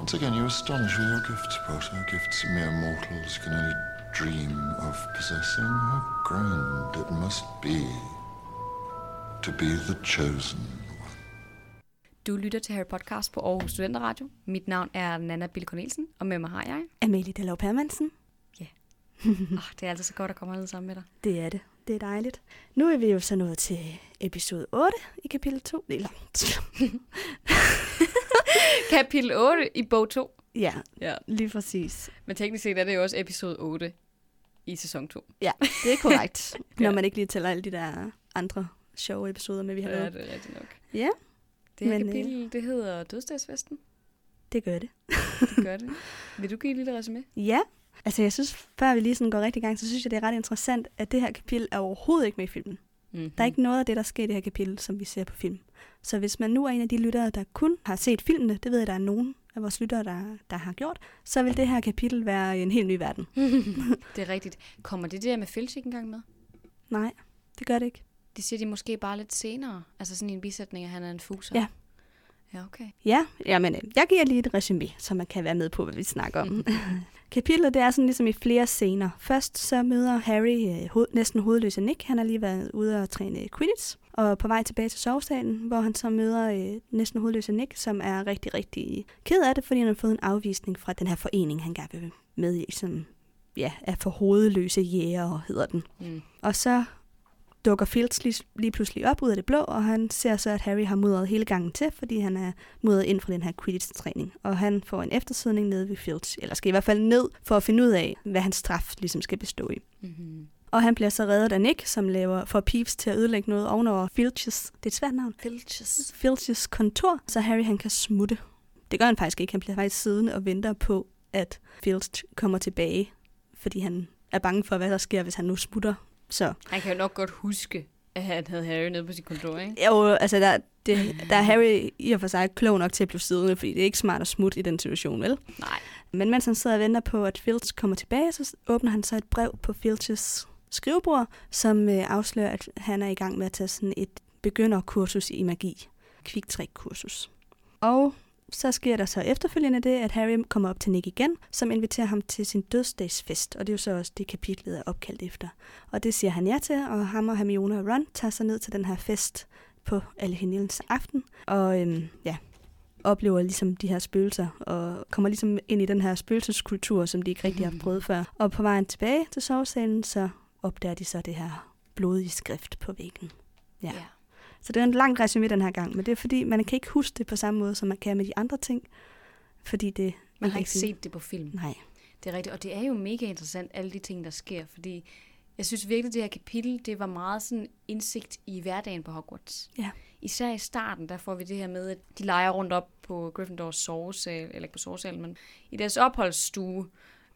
Once again, you astonish with your gifts, Potter. Gifts mere mortals can only dream of possessing. How grand it must be to be the chosen one. Du lytter til Harry Podcast på Aarhus Studenter Mit navn er Nana Bill Cornelsen, og med mig har jeg... Amelie Dallov Permansen. Ja. oh, det er altid så godt at komme alle sammen med dig. Det er det. Det er dejligt. Nu er vi jo så nået til episode 8 i kapitel 2. Eller... kapitel 8 i bog 2. Ja, ja, lige præcis. Men teknisk set er det jo også episode 8 i sæson 2. Ja, det er korrekt. ja. Når man ikke lige tæller alle de der andre sjove episoder med, vi har lavet. Ja, det er rigtigt nok. Ja. Det her Men, øh, kapitel, det hedder Dødsdagsfesten. Det gør det. det gør det. Vil du give en lille resume? Ja. Altså, jeg synes, før vi lige sådan går rigtig i gang, så synes jeg, det er ret interessant, at det her kapitel er overhovedet ikke med i filmen. Mm-hmm. Der er ikke noget af det, der sker i det her kapitel, som vi ser på film. Så hvis man nu er en af de lyttere, der kun har set filmene, det ved jeg, der er nogen af vores lyttere, der, der har gjort, så vil det her kapitel være en helt ny verden. det er rigtigt. Kommer det der med Filch ikke engang med? Nej, det gør det ikke. Det siger de måske bare lidt senere. Altså sådan en bisætning, at han er en fuser. Ja. Ja, okay. Ja, jamen, jeg giver lige et resume, så man kan være med på, hvad vi snakker om. Kapitlet det er sådan ligesom i flere scener. Først så møder Harry øh, hoved, næsten hovedløse Nick. Han har lige været ude og træne Quidditch. Og på vej tilbage til sovesalen, hvor han så møder øh, næsten hovedløse Nick, som er rigtig, rigtig ked af det, fordi han har fået en afvisning fra den her forening, han gerne vil med i, som ja, er for hovedløse jæger, hedder den. Mm. Og så dukker Fields lige, lige pludselig op ud af det blå, og han ser så, at Harry har mudret hele gangen til, fordi han er mudret ind fra den her Quidditch-træning. Og han får en eftersidning nede ved Fields, eller skal i hvert fald ned for at finde ud af, hvad hans straf ligesom skal bestå i. Mm-hmm. Og han bliver så reddet af Nick, som laver for Peeves til at ødelægge noget ovenover Filches. Det er et svært navn. Filches. Filches kontor, så Harry han kan smutte. Det gør han faktisk ikke. Han bliver faktisk siddende og venter på, at Filch kommer tilbage, fordi han er bange for, hvad der sker, hvis han nu smutter så. Han kan jo nok godt huske, at han havde Harry nede på sit kontor, ikke? Jo, altså der, det, der er Harry i og for sig klog nok til at blive siddende, fordi det er ikke smart at smutte i den situation, vel? Nej. Men mens han sidder og venter på, at Filch kommer tilbage, så åbner han så et brev på Filches skrivebord, som øh, afslører, at han er i gang med at tage sådan et begynderkursus i magi. Kviktræk-kursus. Og så sker der så efterfølgende det, at Harry kommer op til Nick igen, som inviterer ham til sin dødsdagsfest, og det er jo så også det kapitlet er opkaldt efter. Og det siger han ja til, og ham og Hermione og Ron tager sig ned til den her fest på Allehelgens aften, og øhm, ja, oplever ligesom de her spøgelser, og kommer ligesom ind i den her spøgelseskultur, som de ikke rigtig har prøvet før. Og på vejen tilbage til sovesalen, så opdager de så det her blodige skrift på væggen. Ja. ja. Så det er en lang resume den her gang, men det er fordi, man kan ikke huske det på samme måde, som man kan med de andre ting. Fordi det... Man har ikke set det på film. Nej. Det er rigtigt, og det er jo mega interessant, alle de ting, der sker, fordi jeg synes virkelig, det her kapitel, det var meget sådan indsigt i hverdagen på Hogwarts. Ja. Især i starten, der får vi det her med, at de leger rundt op på Gryffindors sovesal, eller ikke på sovesalen, men i deres opholdsstue,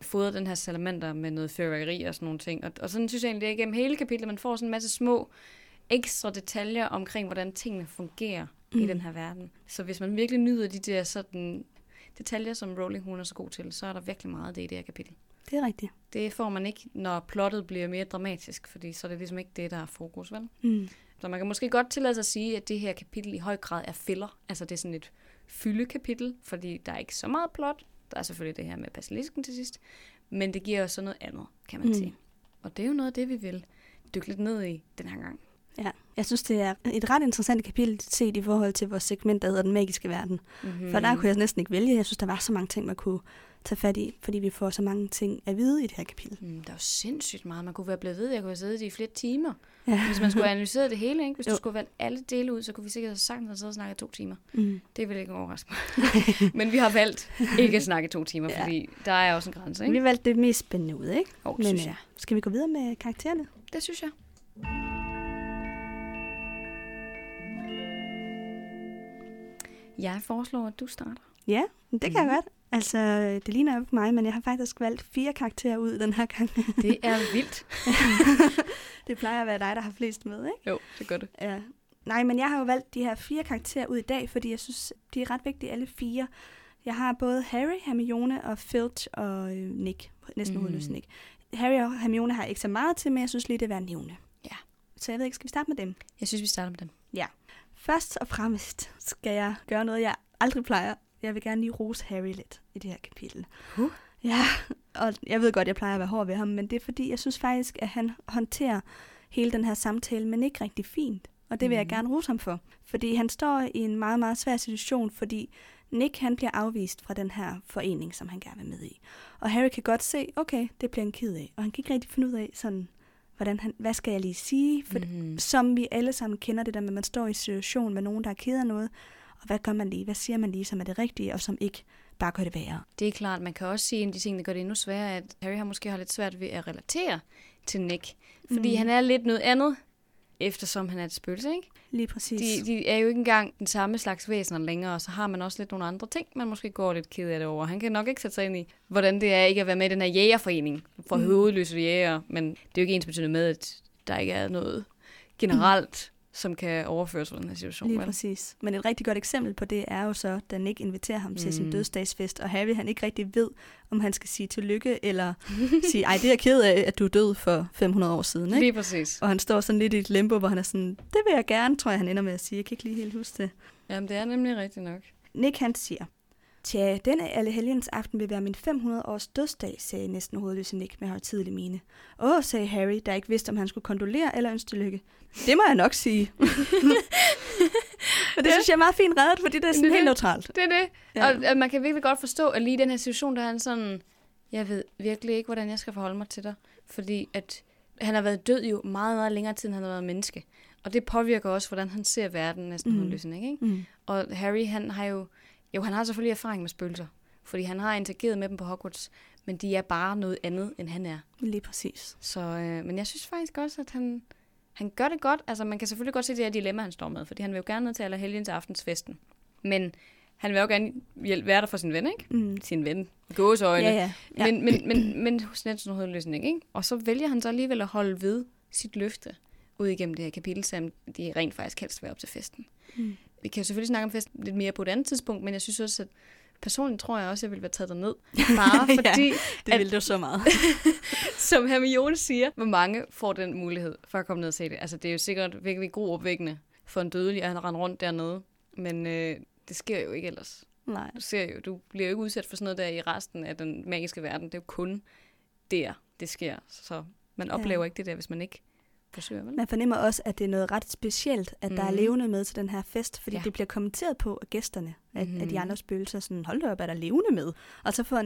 fodrer den her salamander med noget fyrværkeri og sådan nogle ting. Og, og sådan synes jeg egentlig, det er igennem hele kapitlet, man får sådan en masse små ekstra detaljer omkring, hvordan tingene fungerer mm. i den her verden. Så hvis man virkelig nyder de der sådan detaljer, som Rowling hun er så god til, så er der virkelig meget af det i det her kapitel. Det er rigtigt. Det får man ikke, når plottet bliver mere dramatisk, fordi så er det ligesom ikke det, der er fokus, vel? Mm. Så man kan måske godt tillade sig at sige, at det her kapitel i høj grad er filler. Altså det er sådan et fyldekapitel, fordi der er ikke så meget plot. Der er selvfølgelig det her med basilisken til sidst, men det giver også noget andet, kan man mm. sige. Og det er jo noget af det, vi vil dykke lidt ned i den her gang. Ja, jeg synes, det er et ret interessant kapitel set i forhold til vores segment, der hedder Den Magiske Verden. Mm-hmm. For der kunne jeg næsten ikke vælge. Jeg synes, der var så mange ting, man kunne tage fat i, fordi vi får så mange ting at vide i det her kapitel. Mm, der er jo sindssygt meget. Man kunne være blevet ved, jeg kunne have siddet i flere timer. Ja. Hvis man skulle analysere det hele, ikke? hvis jo. du skulle valgt alle dele ud, så kunne vi sikkert have sagt, at sidde og snakke to timer. Mm. Det vil ikke overraske mig. Men vi har valgt ikke at snakke to timer, ja. fordi der er også en grænse. Ikke? Vi valgte det mest spændende ud, ikke? Oh, Men, synes jeg. Skal vi gå videre med karaktererne? Det synes jeg. Jeg foreslår, at du starter. Ja, det kan mm. jeg mhm. godt. Altså, det ligner jo på mig, men jeg har faktisk valgt fire karakterer ud den her gang. det er vildt. det plejer at være dig, der har flest med, ikke? Jo, det gør det. Ja. Nej, men jeg har jo valgt de her fire karakterer ud i dag, fordi jeg synes, de er ret vigtige, alle fire. Jeg har både Harry, Hermione og Filch og øh, Nick. Næsten mm. hovedløs Nick. Harry og Hermione har ikke så meget til, men jeg synes lige, det er værd at nævne. Ja. Så jeg ved ikke, skal vi starte med dem? Jeg synes, vi starter med dem. Ja. Først og fremmest skal jeg gøre noget, jeg aldrig plejer. jeg vil gerne lige rose Harry lidt i det her kapitel. Uh. Ja, og jeg ved godt, jeg plejer at være hård ved ham, men det er fordi, jeg synes faktisk, at han håndterer hele den her samtale, men ikke rigtig fint. Og det vil jeg Mhm. gerne rose ham for. Fordi han står i en meget, meget svær situation, fordi Nick han bliver afvist fra den her forening, som han gerne vil med i. Og Harry kan godt se, okay, det bliver han ked af. Og han kan ikke rigtig finde ud af, sådan, hvordan han, hvad skal jeg lige sige? For Mhm. som vi alle sammen kender det der med, at man står i en situation med nogen, der er ked af noget, og hvad gør man lige? Hvad siger man lige, som er det rigtige, og som ikke bare gør det værre? Det er klart, man kan også sige, at en af de ting, der gør det endnu sværere, at Harry har måske har lidt svært ved at relatere til Nick. Fordi Mm. han er lidt noget andet, eftersom han er et spøgelse, ikke? Lige præcis. De, de er jo ikke engang den samme slags væsener længere, og så har man også lidt nogle andre ting, man måske går lidt ked af det over. Han kan nok ikke sætte sig ind i, hvordan det er ikke at være med i den her jægerforening for Mm. hovedløse jæger, men det er jo ikke ens betydende med, at der ikke er noget generelt. Som kan overføres på den her situation. Lige vel? præcis. Men et rigtig godt eksempel på det er jo så, da Nick inviterer ham til sin Mm. dødsdagsfest, og Harry han ikke rigtig ved, om han skal sige tillykke, eller sige, ej, det er jeg ked af, at du er død for 500 år siden. Ikke? Lige præcis. Og han står sådan lidt i et limbo, hvor han er sådan, det vil jeg gerne, tror jeg, han ender med at sige. Jeg kan ikke lige helt huske det. Jamen, det er nemlig rigtigt nok. Nick han siger, Tja, denne alle helgens aften vil være min 500 års dødsdag, sagde næsten hovedløse Nick med højtidelig mine. Åh, sagde Harry, der ikke vidste, om han skulle kondolere eller ønske lykke. Det må jeg nok sige. Men det Ja. synes jeg er meget fint reddet, fordi det er sådan Det helt det. neutralt. Det er det. Ja. Og at man kan virkelig godt forstå, at lige i den her situation, der er han sådan, jeg ved virkelig ikke, hvordan jeg skal forholde mig til dig. Fordi at han har været død jo meget, meget længere tid, end han har været menneske. Og det påvirker også, hvordan han ser verden næsten Mm. ikke? ikke? Mm. Og Harry, han har jo, jo, han har selvfølgelig erfaring med spøgelser. Fordi han har interageret med dem på Hogwarts. Men de er bare noget andet, end han er. Lige præcis. Så, øh, men jeg synes faktisk også, at han, han gør det godt. Altså, man kan selvfølgelig godt se det her dilemma, han står med. Fordi han vil jo gerne ned til Allerhelgens aftensfesten. Men han vil jo gerne hjælpe, være der for sin ven, ikke? Mm. Sin ven. Gåseøjne. Ja, ja. ja. Men, men, men, men hos Nelson hovedløsning, ikke? Og så vælger han så alligevel at holde ved sit løfte ud igennem det her kapitel, selvom de rent faktisk helst vil op til festen. Mm. Vi kan selvfølgelig snakke om festen lidt mere på et andet tidspunkt, men jeg synes også, at personligt tror jeg også, at jeg ville være taget derned. Bare Ja, fordi, Det at- ville du så meget. som Hermione siger, hvor mange får den mulighed for at komme ned og se det. Altså, det er jo sikkert virkelig groopvækkende for en dødelig, at han render rundt dernede. Men øh, det sker jo ikke ellers. Nej. Du ser jo, du bliver jo ikke udsat for sådan noget der i resten af den magiske verden. Det er jo kun der, det sker. Så man Ja. oplever ikke det der, hvis man ikke forsøger, vel? Man fornemmer også, at det er noget ret specielt, at mm. der er Mhm. levende med til den her fest, fordi ja. Det bliver kommenteret på af gæsterne, af, mm. af de Mhm. andre spøgelser, sådan, hold da op, er der levende med? Og så får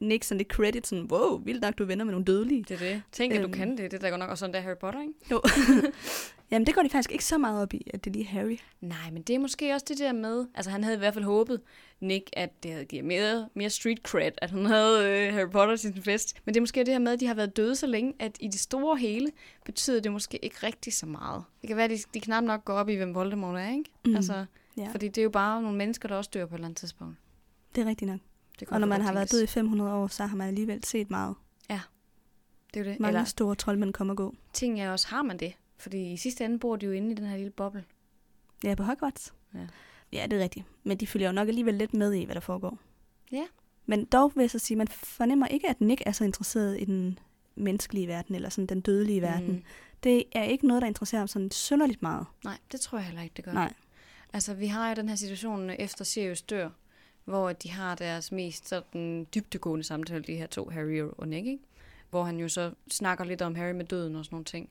Nick sådan lidt credit, sådan, wow, vildt nok, du er venner med nogle dødelige. Det er det. Tænk, at du Øhm. kan det. Det er da godt nok også sådan, der Harry Potter, ikke? Jo. Jamen, det går de faktisk ikke så meget op i, at det er lige Harry. Nej, men det er måske også det der med, altså han havde i hvert fald håbet, Nick, at det havde givet mere, mere street cred, at han havde øh, Harry Potter til sin fest. Men det er måske det her med, at de har været døde så længe, at i det store hele betyder det måske ikke rigtig så meget. Det kan være, at de, de knap nok går op i, hvem Voldemort er, ikke? Mm. Altså, Ja, fordi det er jo bare nogle mennesker, der også dør på et eller andet tidspunkt. det er rigtigt nok. Det Og når man har været død i 500 år, så har man alligevel set meget. Det er jo det. Mange Eller store troldmænd kommer og gå. ting er også, har man det? Fordi i sidste ende bor de jo inde i den her lille boble. Ja, på Hogwarts. Ja. ja, det er rigtigt. Men de følger jo nok alligevel lidt med i, hvad der foregår. Ja. Men dog vil jeg så sige, man fornemmer ikke, at Nick er så interesseret i den menneskelige verden, eller sådan den dødelige verden. Mm. Det er ikke noget, der interesserer ham sådan synderligt meget. Nej, det tror jeg heller ikke, det gør. Nej. Altså, vi har jo den her situation efter Sirius dør, hvor de har deres mest sådan dybtegående samtale, de her to, Harry og Nick, ikke? Hvor han jo så snakker lidt om Harry med døden og sådan nogle ting.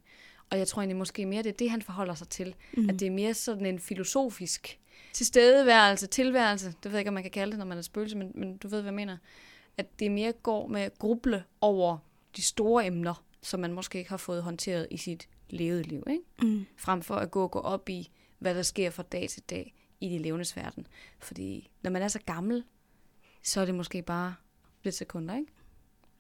Og jeg tror egentlig måske mere, det er det, han forholder sig til. Mm. At det er mere sådan en filosofisk tilstedeværelse, tilværelse. Det ved jeg ikke, om man kan kalde det, når man er spøgelse, men, men du ved, hvad jeg mener. At det mere går med at gruble over de store emner, som man måske ikke har fået håndteret i sit levede liv, ikke? Mm. frem for at gå og gå op i, hvad der sker fra dag til dag i de levendes verden. Fordi når man er så gammel, så er det måske bare lidt sekunder, ikke?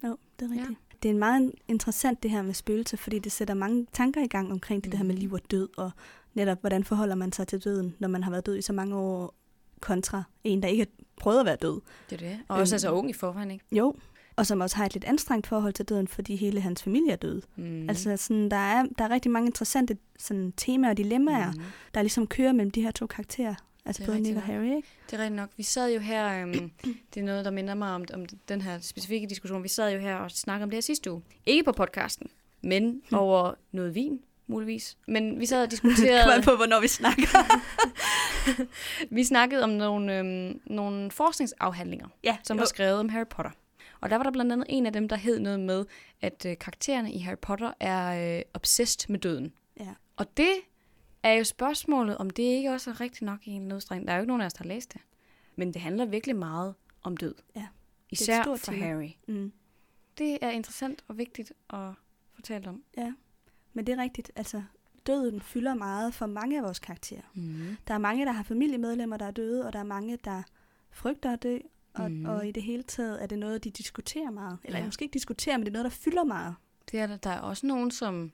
Jo, det er rigtigt. Ja. Det er meget interessant det her med spøgelser, fordi det sætter mange tanker i gang omkring det, mm. det her med liv og død, og netop hvordan forholder man sig til døden, når man har været død i så mange år, kontra en, der ikke har prøvet at være død. Det er det. Og også Øhm. er så ung i forvejen, ikke? Jo, og som også har et lidt anstrengt forhold til døden, fordi hele hans familie er død. Mm. Altså sådan, der, er, der er rigtig mange interessante sådan, temaer og dilemmaer, mm. mm. der ligesom kører mellem de her to karakterer. Altså både Nick og Harry, ikke? Det er rigtigt nok. Vi sad jo her, øhm, det er noget, der minder mig om, om den her specifikke diskussion. Vi sad jo her og snakkede om det her sidste uge. Ikke på podcasten, men Hmm. over noget vin muligvis. Men vi sad og diskuterede, på, hvornår vi snakker. vi snakkede om nogle, øhm, nogle forskningsafhandlinger, ja, som var skrevet om Harry Potter. Og der var der blandt andet en af dem, der hed noget med, at øh, karaktererne i Harry Potter er øh, obsessed med døden. Ja. Og det er jo spørgsmålet, om det ikke også er rigtigt nok i en udstrækning. Der er jo ikke nogen af os, der har læst det. Men det handler virkelig meget om død. Ja, Især stort for tema. Harry. Mm. Det er interessant og vigtigt at fortælle om. Ja, men det er rigtigt. Altså, døden fylder meget for mange af vores karakterer. Mm. Der er mange, der har familiemedlemmer, der er døde, og der er mange, der frygter at dø. Og, mm. og i det hele taget er det noget, de diskuterer meget. Eller ja. måske ikke diskuterer, men det er noget, der fylder meget. Det er der. Der er også nogen, som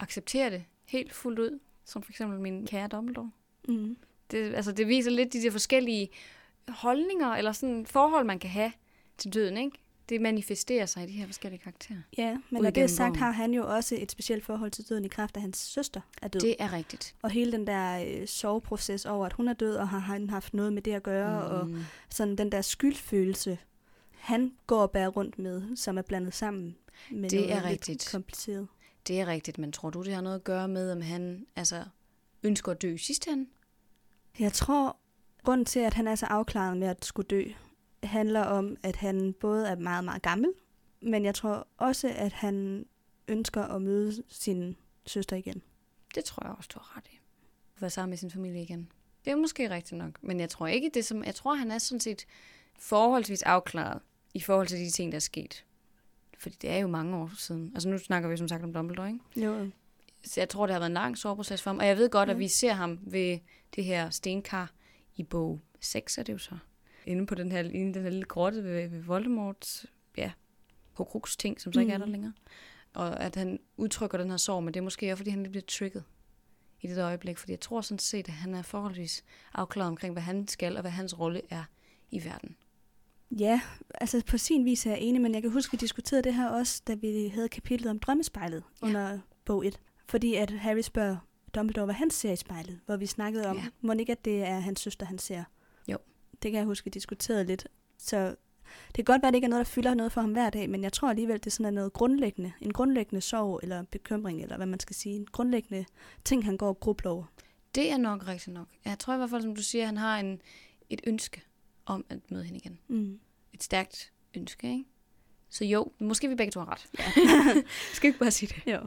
accepterer det helt fuldt ud. Som for eksempel min kære Dumbledore. Mm. Det, altså, det viser lidt de der forskellige holdninger, eller sådan forhold, man kan have til døden, ikke? Det manifesterer sig i de her forskellige karakterer. Ja, men når det er sagt, har han jo også et specielt forhold til døden i kraft af, hans søster er død. Det er rigtigt. Og hele den der øh, soveproces over, at hun er død, og har han haft noget med det at gøre, mm. og sådan den der skyldfølelse, han går og bærer rundt med, som er blandet sammen med Det noget er rigtigt. kompliceret. Det er rigtigt, men tror du, det har noget at gøre med, om han altså, ønsker at dø i sidste ende? Jeg tror, grunden til, at han er så afklaret med at skulle dø, handler om, at han både er meget, meget gammel, men jeg tror også, at han ønsker at møde sin søster igen. Det tror jeg også, du har ret i. Være sammen med sin familie igen. Det er måske rigtigt nok, men jeg tror ikke det som... Jeg tror, han er sådan set forholdsvis afklaret i forhold til de ting, der er sket. Fordi det er jo mange år siden. Altså nu snakker vi som sagt om Dumbledore, ikke? Jo. Så jeg tror, det har været en lang soveproces for ham. Og jeg ved godt, Ja. at vi ser ham ved det her stenkar i bog 6, er det jo så. Inde på den her, inde den her lille grotte ved, ved Voldemorts, ja, Horcrux ting, som så ikke er der Mhm. længere. Og at han udtrykker den her sorg, men det er måske også, fordi han bliver trigget i det øjeblik. Fordi jeg tror sådan set, at han er forholdsvis afklaret omkring, hvad han skal, og hvad hans rolle er i verden. Ja, altså på sin vis er jeg enig, men jeg kan huske, vi diskuterede det her også, da vi havde kapitlet om drømmespejlet Ja. under bog 1. Fordi at Harry spørger Dumbledore, hvad han ser i spejlet, hvor vi snakkede om, Ja. må ikke, at det er hans søster, han ser. Jo. Det kan jeg huske, vi diskuterede lidt. Så det kan godt være, at det ikke er noget, der fylder noget for ham hver dag, men jeg tror alligevel, det er sådan noget grundlæggende, en grundlæggende sorg eller bekymring, eller hvad man skal sige, en grundlæggende ting, han går og grubler over. Det er nok rigtigt nok. Jeg tror i hvert fald, som du siger, han har en, et ønske om at møde hende igen. Mm. Et stærkt ønske, ikke? Så jo, måske vi begge to har ret. Ja. Skal ikke bare sige det? Jo.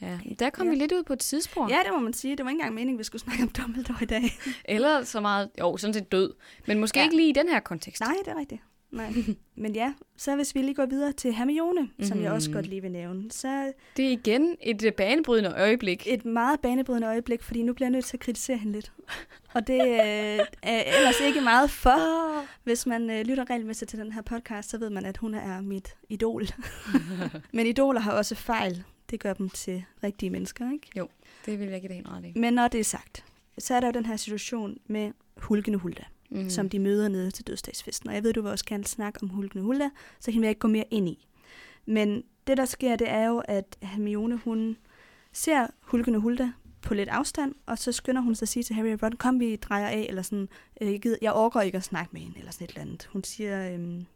Ja. Der kom Ja. vi lidt ud på et tidsspor. Ja, det må man sige. Det var ikke engang meningen, vi skulle snakke om Dumbledore i dag. Eller så meget, jo, sådan set død. Men måske. Ja. ikke lige i den her kontekst. Nej, det er rigtigt. Nej. Men ja, så hvis vi lige går videre til Hermione, mm-hmm. som jeg også Mhm. godt lige vil nævne, så Det er igen et øh, banebrydende øjeblik. et meget banebrydende øjeblik, fordi nu bliver jeg nødt til at kritisere hende lidt. Og det øh, er ellers ikke meget for. Hvis man øh, lytter regelmæssigt til den her podcast, så ved man, at hun er mit idol. Men idoler har også fejl. Det gør dem til rigtige mennesker, ikke? Det vil jeg give dig helt ret i. Men når det er sagt, så er der jo den her situation med Hulken og Hulda. Mm. som de møder nede til dødsdagsfesten. Og jeg ved, du vil også gerne snakke om Hulken og Hulda, så hende vil jeg ikke gå mere ind i. Men det, der sker, det er jo, at Hermione, hun ser Hulken og Hulda på lidt afstand, og så skynder hun sig at sige til Harry og Ron, kom vi drejer af, eller sådan, øh, jeg, gider, jeg orker ikke at snakke med hende, eller sådan et eller andet. Hun siger, øhm,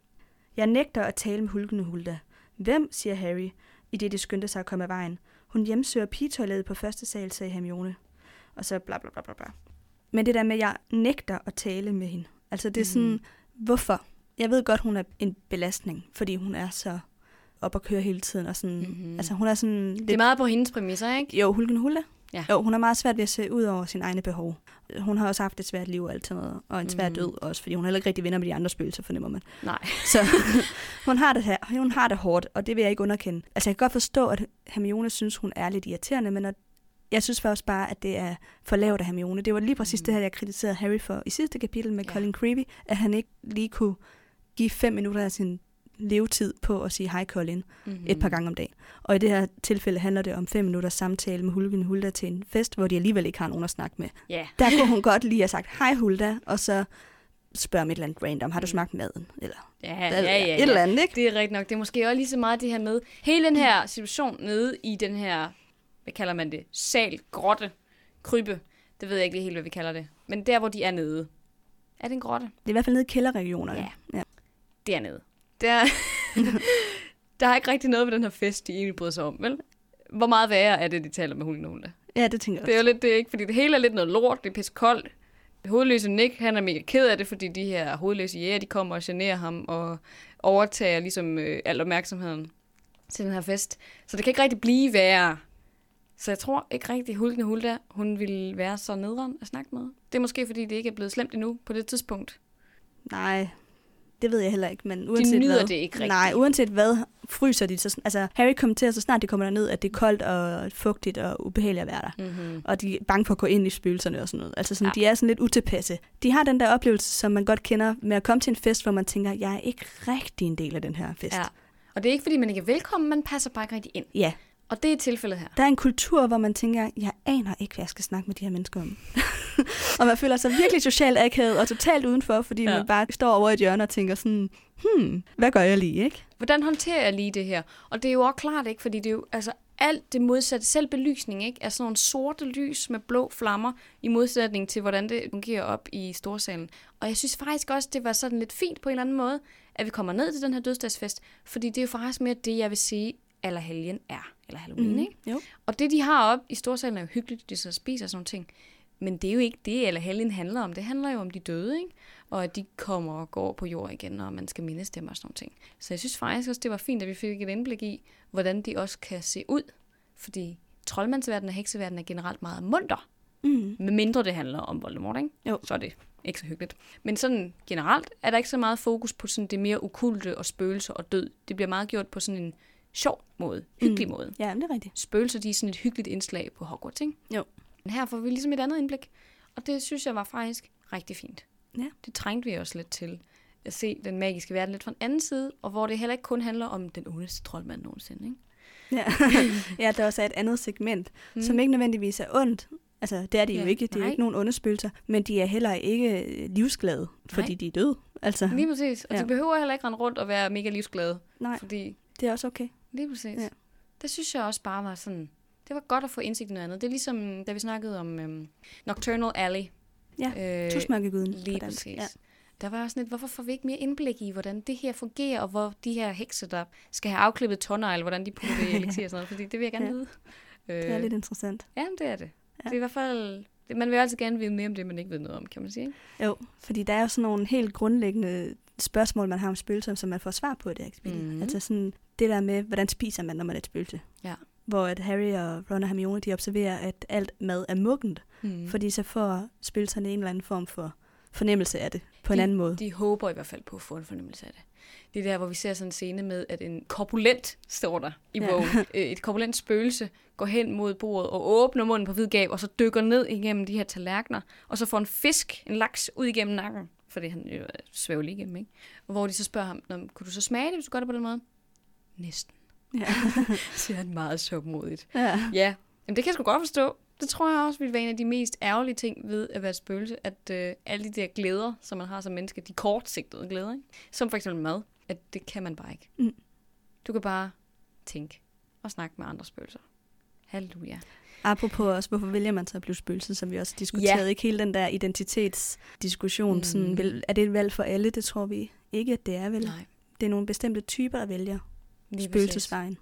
jeg nægter at tale med Hulken og Hulda. Hvem, siger Harry, i det de skyndte sig at komme af vejen. Hun hjemsøger pigetoilettet på første sal, sagde Hermione. Og så bla bla bla bla bla. Men det der med, at jeg nægter at tale med hende. Altså det er sådan, Mhm. hvorfor? Jeg ved godt, hun er en belastning, fordi hun er så op og køre hele tiden. Og sådan, Mhm. mm-hmm. Altså hun er sådan lidt... Det er meget på hendes præmisser, ikke? Jo, Hulken Hulda. Ja. Jo, hun har meget svært ved at se ud over sine egne behov. Hun har også haft et svært liv og alt sådan noget, og en svær Mhm. død også, fordi hun er heller ikke rigtig venner med de andre spøgelser, fornemmer man. Nej. Så hun har det her, hun har det hårdt, og det vil jeg ikke underkende. Altså jeg kan godt forstå, at Hermione synes, hun er lidt irriterende, men når, jeg synes faktisk bare, at det er for lavt af Hermione. Det var lige præcis Mm. det her, jeg kritiserede Harry for i sidste kapitel med Ja. ja. Colin Creevy, at han ikke lige kunne give fem minutter af sin levetid på at sige hej Colin Mm-hmm. et par gange om dagen. Og i det her tilfælde handler det om fem minutters samtale med Hulken Hulda til en fest, hvor de alligevel ikke har nogen at snakke med. Ja. Der kunne hun godt lige have sagt, hej Hulda, og så spørge om et eller andet random. Har du Mm. smagt maden? Eller Ja, ja, jeg? ja, et eller ja. andet, ikke? Det er rigtigt nok. Det er måske også lige så meget det her med hele den her situation nede i den her, hvad kalder man det, sal, grotte, krybe. Det ved jeg ikke lige helt, hvad vi kalder det. Men der, hvor de er nede. Er det en grotte? Det er i hvert fald nede i kælderregionerne. Ja. ja. Dernede. Der, der er ikke rigtig noget ved den her fest, de egentlig bryder sig om, vel? hvor meget værre er det, de taler med hulen og? Ja, det tænker jeg Det er jo også. lidt det, ikke? Fordi det hele er lidt noget lort, det er pisse koldt. Hovedløse Nick, han er mega ked af det, fordi de her hovedløse jæger, de kommer og generer ham og overtager ligesom øh, al opmærksomheden til den her fest. Så det kan ikke rigtig blive værre. Så jeg tror ikke rigtig, Hulken Hulda, hun ville være så nederen at snakke med. Det er måske, fordi det ikke er blevet slemt endnu på det tidspunkt. Nej, det ved jeg heller ikke, men uanset nyder hvad, det ikke rigtigt. Nej, uanset hvad, fryser de. Så, altså, Harry kommenterer, så snart de kommer derned, at det er koldt og fugtigt og ubehageligt at være der. Mm-hmm. Og de er bange for at gå ind i spøgelserne og sådan noget. Altså sådan, ja. de er sådan lidt utilpasse. De har den der oplevelse, som man godt kender med at komme til en fest, hvor man tænker, jeg er ikke rigtig en del af den her fest. Ja. Og det er ikke, fordi man ikke er velkommen, man passer bare ikke rigtig ind. ja. Og det er tilfældet her. Der er en kultur, hvor man tænker, jeg aner ikke, hvad jeg skal snakke med de her mennesker om. og man føler sig virkelig socialt akavet og totalt udenfor, fordi Ja. man bare står over i et hjørne og tænker sådan, hmm, hvad gør jeg lige, ikke? Hvordan håndterer jeg lige det her? Og det er jo også klart, ikke? Fordi det er jo altså, alt det modsatte. Selv belysning, ikke? Er sådan nogle sorte lys med blå flammer, i modsætning til, hvordan det fungerer op i storsalen. Og jeg synes faktisk også, det var sådan lidt fint på en eller anden måde, at vi kommer ned til den her dødsdagsfest. Fordi det er jo faktisk mere det, jeg vil sige, eller helgen er. Eller Halloween, mm. ikke? Jo. Og det, de har op i storsalen, er jo hyggeligt, de så spiser sådan nogle ting. Men det er jo ikke det, eller helgen handler om. Det handler jo om de døde, ikke? Og at de kommer og går på jord igen, og man skal mindes dem og sådan nogle ting. Så jeg synes faktisk også, det var fint, at vi fik et indblik i, hvordan de også kan se ud. Fordi troldmandsverdenen og hekseverdenen er generelt meget munter. Mm. Med mindre det handler om Voldemort, ikke? Jo. Så er det ikke så hyggeligt. Men sådan generelt er der ikke så meget fokus på sådan det mere okulte og spøgelser og død. Det bliver meget gjort på sådan en sjov måde, hyggelig mm. måde. Ja, det er rigtigt. Spøgelser, de er sådan et hyggeligt indslag på Hogwarts, ikke? Jo. Men her får vi ligesom et andet indblik, og det synes jeg var faktisk rigtig fint. Ja. Det trængte vi også lidt til at se den magiske verden lidt fra en anden side, og hvor det heller ikke kun handler om den ondeste troldmand nogensinde, ikke? Ja. ja, der også er et andet segment, Mm. mm. som ikke nødvendigvis er ondt. Altså, det er de Ja, jo ikke. Det er nej. ikke nogen onde spøgelser. Men de er heller ikke øh, livsglade, fordi Nej. de er døde. Altså, Lige præcis. Og. Ja. de behøver heller ikke rende rundt og være mega livsglade, nej, fordi det er også okay. Lige præcis. Ja. Det synes jeg også bare var sådan, det var godt at få indsigt i noget andet. Det er ligesom, da vi snakkede om øhm, Nocturnal Alley. Ja, øh, Tusmørkeguden Lige præcis. Ja. Der var også sådan lidt, hvorfor får vi ikke mere indblik i, hvordan det her fungerer, og hvor de her hekse, der skal have afklippet tårnegle, hvordan de putter det i elixir og sådan noget, fordi det vil jeg gerne Ja. vide. Det er Øh, lidt interessant. Ja, det er det. Ja. Det er i hvert fald, man vil altid gerne vide mere om det, man ikke ved noget om, kan man sige. ikke? Jo, fordi der er jo sådan nogle helt grundlæggende spørgsmål, man har om spøgelser, som man får svar på i det her. Mm. Altså sådan det der med, hvordan spiser man, når man er et spøgelse? Ja. Hvor at Harry og Ron og Hermione, de observerer, at alt mad er muggent, Mm. fordi så får spøgelserne en eller anden form for fornemmelse af det på en De- anden måde. De håber i hvert fald på at få en fornemmelse af det. Det er der, hvor vi ser sådan en scene med, at en korpulent, står der i Ja. bogen, øh, et korpulent spøgelse går hen mod bordet og åbner munden på hvid gab, og så dykker ned igennem de her tallerkener, og så får en fisk, en laks, ud igennem nakken, fordi han jo er svævelig igennem, ikke? Hvor de så spørger ham, "Nå, men kunne du så smage det, hvis du gør det på den måde? Næsten, Ja. siger han meget sjovmodigt. ja. Ja, Jamen, det kan jeg sgu godt forstå. Det tror jeg også ville være en af de mest ærgerlige ting ved at være spøgelse, at øh, alle de der glæder, som man har som menneske, de kortsigtede glæder, ikke? som for eksempel mad, at det kan man bare ikke. Mm. Du kan bare tænke og snakke med andre spøgelser. Halleluja. Apropos også, hvorfor vælger man så at blive spøgelse, som vi også diskuterede, Ja. ikke hele den der identitetsdiskussion. Mm. Sådan, er det et valg for alle? Det tror vi ikke, at det er vel. Nej, Det er nogle bestemte typer, der vælger spøgelsesvejen.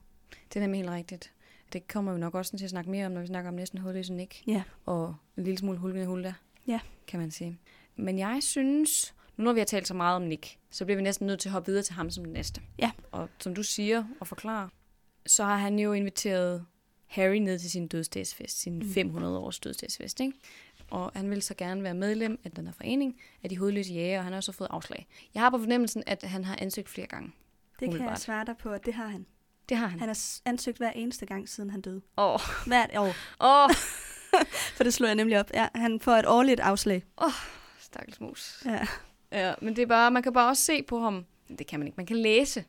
Det er nemlig helt rigtigt. Det kommer vi nok også til at snakke mere om, når vi snakker om næsten hovedløse Nick. Ja. Og en lille smule hulkende hulda. Ja. Kan man sige. Men jeg synes, nu når vi har talt så meget om Nick, så bliver vi næsten nødt til at hoppe videre til ham som den næste. Ja. Og som du siger og forklarer, så har han jo inviteret Harry ned til sin dødsdagsfest, sin Mm. 500 års dødsdagsfest, ikke? Og han vil så gerne være medlem af den her forening af de hovedløse jæger, og han har også fået afslag. Jeg har på fornemmelsen, at han har ansøgt flere gange. Det kan jeg svare dig på, at det har han. Det har han. Han har ansøgt hver eneste gang, siden han døde. Åh, oh, Hvert år. oh, For det slår jeg nemlig op. Ja, han får et årligt afslag. stakkels mus. Ja. Ja, men det er bare, man kan bare også se på ham, det kan man ikke, man kan læse,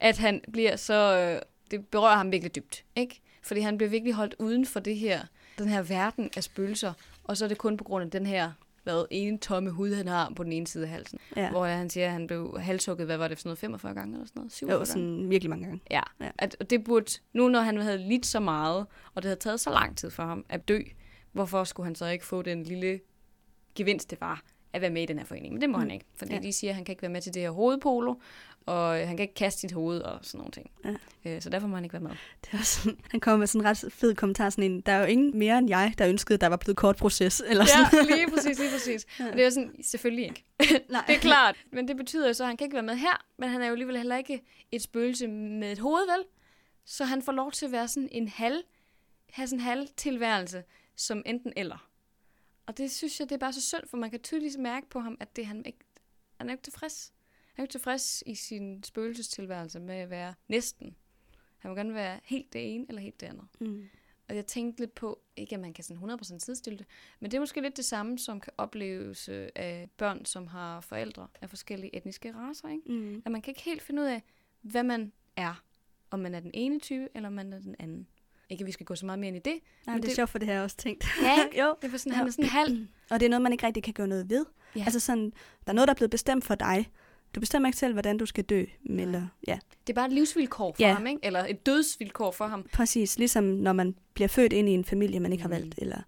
at han bliver så, øh, det berører ham virkelig dybt, ikke? Fordi han bliver virkelig holdt uden for det her, den her verden af spøgelser, og så er det kun på grund af den her, hvad, ene tomme hud, han har på den ene side af halsen. Ja. Hvor han siger, at han blev halshugget, hvad var det for noget, 45 gange eller sådan noget? 47 Jo, gange? sådan virkelig mange gange. Ja, Ja. At, og det burde, nu når han havde lidt så meget, og det havde taget så lang tid for ham at dø, hvorfor skulle han så ikke få den lille gevinst, det var, at være med i den her forening. Men det må Mm. han ikke, fordi ja. de siger, at han kan ikke være med til det her hovedpolo, og øh, han kan ikke kaste sit hoved og sådan nogle ting. Ja. Øh, så derfor må han ikke være med. Det er også sådan, han kommer med sådan en ret fed kommentar, sådan en, der er jo ingen mere end jeg, der ønskede, der var blevet kort proces. Eller sådan. Ja, lige præcis, lige præcis. Ja. Og det er sådan, selvfølgelig ikke. Nej. Det er klart. Men det betyder jo så, at han kan ikke være med her, men han er jo alligevel heller ikke et spøgelse med et hoved, vel? Så han får lov til at være sådan en halv, have sådan en halv tilværelse, som enten eller. Og det synes jeg, det er bare så synd, for man kan tydeligt mærke på ham, at det han ikke, han er ikke tilfreds. Han er ikke tilfreds i sin spøgelsestilværelse med at være næsten. Han vil gerne være helt det ene eller helt det andet. Mm. Og jeg tænkte lidt på, ikke at man kan sådan 100% sidestille det, men det er måske lidt det samme, som kan opleves øh, af børn, som har forældre af forskellige etniske raser. Ikke? Mm. At man kan ikke helt finde ud af, hvad man er. Om man er den ene type, eller om man er den anden. Ikke at vi skal gå så meget mere ind i det. Nej, Men det er det- sjovt, for det har jeg også tænkt. Ja, jo. Det var sådan, Ja. han er sådan halv. Og det er noget, man ikke rigtig kan gøre noget ved. Ja. Altså sådan, der er noget, der er blevet bestemt for dig. Du bestemmer ikke selv, hvordan du skal dø. Men, eller, ja, Det er bare et livsvilkår for Ja. ham, ikke? Eller et dødsvilkår for ham. præcis. Ligesom når man bliver født ind i en familie, man ikke har valgt. Eller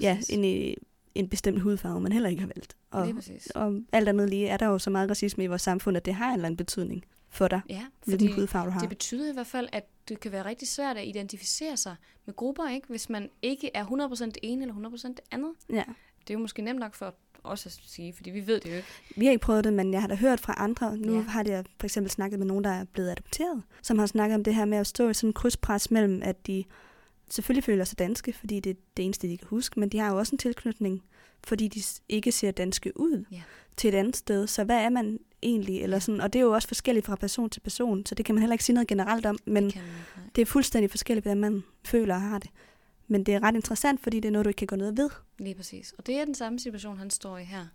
ja, ind i en bestemt hudfarve, man heller ikke har valgt. Og, og alt andet lige er der jo så meget racisme i vores samfund, at det har en eller anden betydning for dig, Ja, hvilken hudfarve du har. Det betyder i hvert fald, at det kan være rigtig svært at identificere sig med grupper, ikke? hvis man ikke er 100% det ene eller 100% det andet. Ja. Det er jo måske nemt nok for os at sige, fordi vi ved det jo ikke. Vi har ikke prøvet det, men jeg har da hørt fra andre. Nu Ja. har jeg for eksempel snakket med nogen, der er blevet adopteret, som har snakket om det her med at stå i sådan en krydspres mellem, at de selvfølgelig føler sig danske, fordi det er det eneste, de kan huske, men de har jo også en tilknytning, fordi de ikke ser danske ud Ja. til et andet sted. Så hvad er man egentlig? Eller sådan, og det er jo også forskelligt fra person til person, så det kan man heller ikke sige noget generelt om, men Kan man, det er fuldstændig forskelligt, hvordan man føler og har det. Men det er ret interessant, fordi det er noget, du ikke kan gå noget ved. Lige præcis. Og det er den samme situation, han står i her.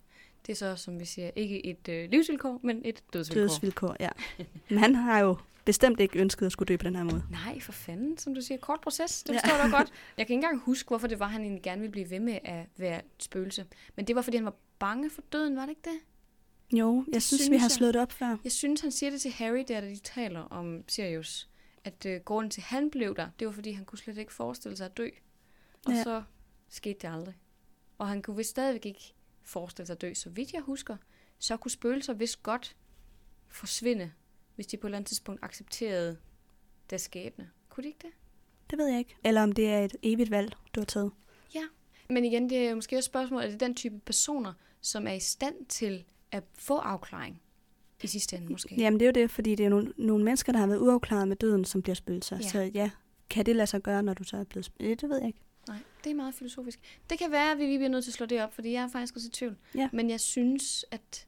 Det er så, som vi siger, ikke et øh, livsvilkår, men et dødsvilkår. Dødsvilkår, ja. Men han har jo bestemt ikke ønsket at skulle dø på den her måde. Nej, for fanden, som du siger. Kort proces, det Ja. forstår jeg godt. Jeg kan ikke engang huske, hvorfor det var, han egentlig gerne ville blive ved med at være spøgelse. Men det var, fordi han var bange for døden, var det ikke det? Jo, jeg Det synes, vi synes har jeg. slået det op før. Jeg synes, han siger det til Harry, der da de taler om Sirius. At øh, grunden til, at han blev der, det var, fordi han kunne slet ikke forestille sig at dø. Og Ja. ja. så skete det aldrig. Og han kunne vist stadigvæk ikke forestille sig at dø. Så vidt jeg husker, så kunne spøgelser vist godt forsvinde, hvis de på et eller andet tidspunkt accepterede deres skæbne. Kunne de ikke det? Det ved jeg ikke. Eller om det er et evigt valg, du har taget. Men igen, det er jo måske også et spørgsmål, er det den type personer, som er i stand til at få afklaring i sidste ende måske? Jamen det er jo det, fordi det er nogle, nogle mennesker, der har været uafklaret med døden, som bliver spøgelser. Ja. Så ja, kan det lade sig gøre, når du så er blevet spøgelser? Det ved jeg ikke. Nej, det er meget filosofisk. Det kan være, at vi lige bliver nødt til at slå det op, fordi jeg er faktisk også i tvivl. Ja. Men jeg synes, at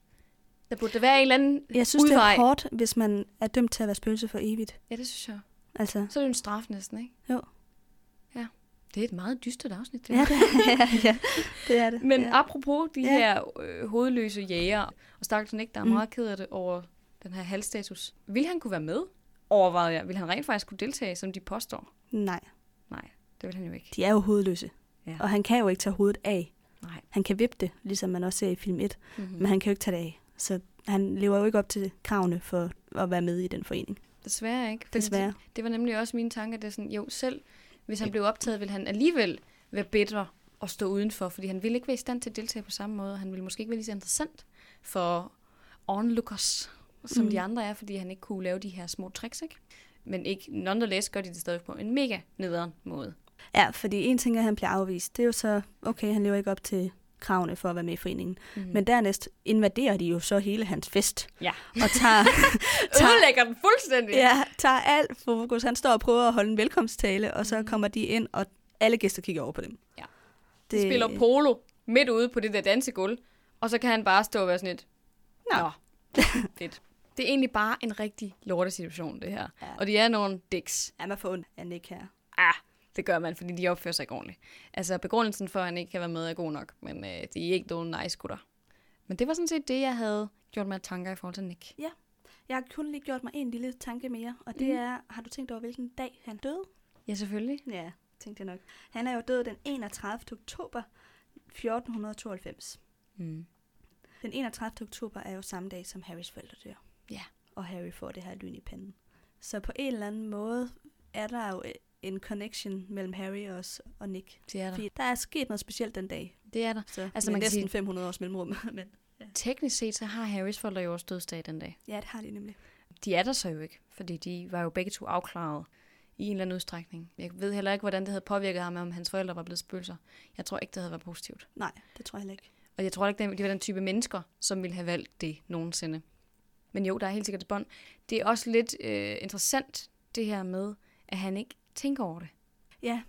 der burde være en eller anden Jeg synes, udvej. det er hårdt, hvis man er dømt til at være spøgelse for evigt. Ja, det synes jeg. Altså, Så er det jo en straf næsten, ikke? Jo. Det er et meget dystert afsnit, det ja, det, ja, ja, det er det. Men ja. apropos de Ja. her øh, hovedløse jæger, og Stakkels Nick, der er Mm. meget ked af det over den her halvstatus. Vil han kunne være med? Overvejede jeg. Vil han rent faktisk kunne deltage, som de påstår? Nej, Nej, det vil han jo ikke. de er jo hovedløse. Ja. Og han kan jo ikke tage hovedet af. Nej. Han kan vippe det, ligesom man også ser i film 1, Mm-hmm. men han kan jo ikke tage det af. Så han lever jo ikke op til kravene for at være med i den forening. Desværre ikke. Desværre. Det, det var nemlig også mine tanker, det er sådan, jo, selv hvis han blev optaget, ville han alligevel være bitter og stå udenfor, fordi han ville ikke være i stand til at deltage på samme måde. Han ville måske ikke være lige så interessant for onlookers, som Mm. mm. de andre er, fordi han ikke kunne lave de her små tricks, ikke? Men ikke, nonetheless gør de det stadig på en mega nederen måde. Ja, fordi en ting er, at han bliver afvist. Det er jo så, okay, han lever ikke op til kravene for at være med i foreningen. Mm. Men dernæst invaderer de jo så hele hans fest. Ja. Og tager, tager, Ødelægger den fuldstændig. ja, tager alt fokus. Han står og prøver at holde en velkomsttale, og så Mhm. kommer de ind, og alle gæster kigger over på dem. Ja. De spiller polo midt ude på det der dansegulv, og så kan han bare stå og være sådan et, Nå. Nå, fedt. Det er egentlig bare en rigtig lortesituation, det her. Ja. Og de er nogle dicks. Ja, man får ondt af Nick her. Ah, det gør man, fordi de opfører sig ikke ordentligt. Altså, begrundelsen for, at han ikke kan være med, er god nok, men øh, de er ikke nogen nice gutter. Men det var sådan set det, jeg havde gjort mig tanker i forhold til Nick. Jeg har kun lige gjort mig en lille tanke mere, og det Mhm. er, har du tænkt over, hvilken dag han døde? Ja, selvfølgelig. Ja, tænkte jeg nok. Han er jo død den 31. oktober 1492. Mm. Den 31. oktober er jo samme dag, som Harrys forældre dør. Ja. Og Harry får det her lyn i panden. Så på en eller anden måde er der jo en connection mellem Harry og, os og Nick. Det er der. Fordi der er sket noget specielt den dag. Det er der. Så Altså, man næsten sige- 500 års mellemrum. Men Teknisk set, så har Harrys forældre jo også dødsdag den dag. Ja, det har de nemlig. De er der så jo ikke, fordi de var jo begge to afklaret i en eller anden udstrækning. Jeg ved heller ikke, hvordan det havde påvirket ham, om hans forældre var blevet spøgelser. Jeg tror ikke, det havde været positivt. Nej, det tror jeg heller ikke. Og jeg tror ikke, de var den type mennesker, som ville have valgt det nogensinde. Men jo, der er helt sikkert et bånd. Det er også lidt øh, interessant, det her med, at han ikke tænker over det. Ja,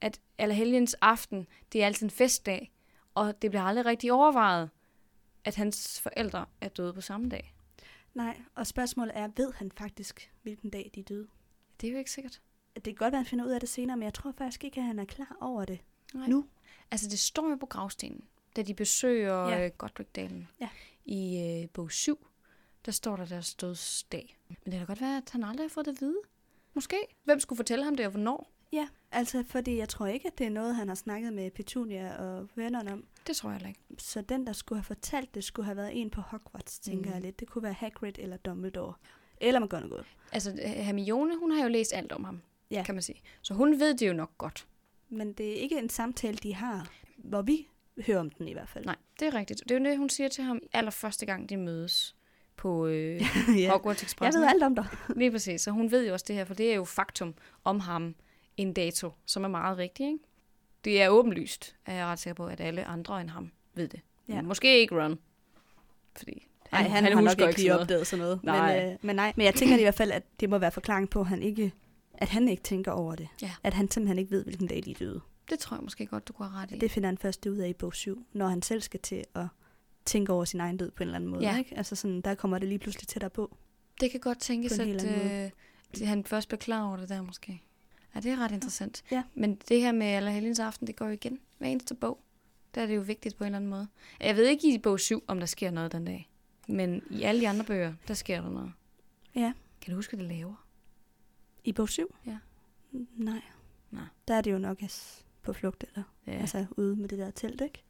At Allerhelgens aften, det er altid en festdag, og det bliver aldrig rigtig overvejet, at hans forældre er døde på samme dag. nej. Og spørgsmålet er, ved han faktisk, hvilken dag de er døde? Det er jo ikke sikkert. Det kan godt være, at han finder ud af det senere, men jeg tror faktisk ikke, at han er klar over det. Nej. Nu? Altså, det står jo på gravstenen, da de besøger Ja. ja. Godric-dalen. Ja. I øh, bog 7, der står der deres dødsdag. Men det kan godt være, at han aldrig har fået det at vide. Måske. Hvem skulle fortælle ham det, og hvornår? Ja, altså fordi jeg tror ikke, at det er noget, han har snakket med Petunia og vennerne om. Det tror jeg heller ikke. Så den, der skulle have fortalt det, skulle have været en på Hogwarts, tænker Mm. jeg lidt. Det kunne være Hagrid eller Dumbledore. Eller McGonagall. Altså, Hermione, hun har jo læst alt om ham, Ja. kan man sige. Så hun ved det jo nok godt. Men det er ikke en samtale, de har, hvor vi hører om den i hvert fald. Nej, det er rigtigt. Det er jo det, hun siger til ham allerførste gang, de mødes på øh, ja. Hogwarts Jeg Express. ved alt om dig. Lige præcis. Så hun ved jo også det her, for det er jo faktum om ham, en dato, som er meget vigtig, ikke? Det er åbenlyst, er jeg ret sikker på, at alle andre end ham ved det. Ja. Ja. Måske ikke Ron. Fordi Nej, han, han, han har nok ikke lige sådan noget. opdaget sådan noget. Nej. Men, øh, men nej, men jeg tænker i hvert fald, at det må være forklaring på, at han ikke, at han ikke tænker over det. Ja. At han simpelthen ikke ved, hvilken dag de er døde. Det tror jeg måske godt, du kunne have ret i. Det finder han først ud af i bog 7, når han selv skal til at tænke over sin egen død på en eller anden måde. Ja. Ikke? Altså sådan, der kommer det lige pludselig tættere på. det kan godt tænkes, at øh, at han først bliver klar over det der måske. Ja, det er ret interessant. Ja. Men det her med Allerhelgens aften, det går jo igen hver eneste bog. Der er det jo vigtigt på en eller anden måde. Jeg ved ikke i bog 7, om der sker noget den dag. Men i alle de andre bøger, der sker der noget. Ja. Kan du huske, hvad det laver? I bog 7? Ja. Nej. Nej. Der er det jo nok på flugt, eller ja. altså ude med det der telt, ikke?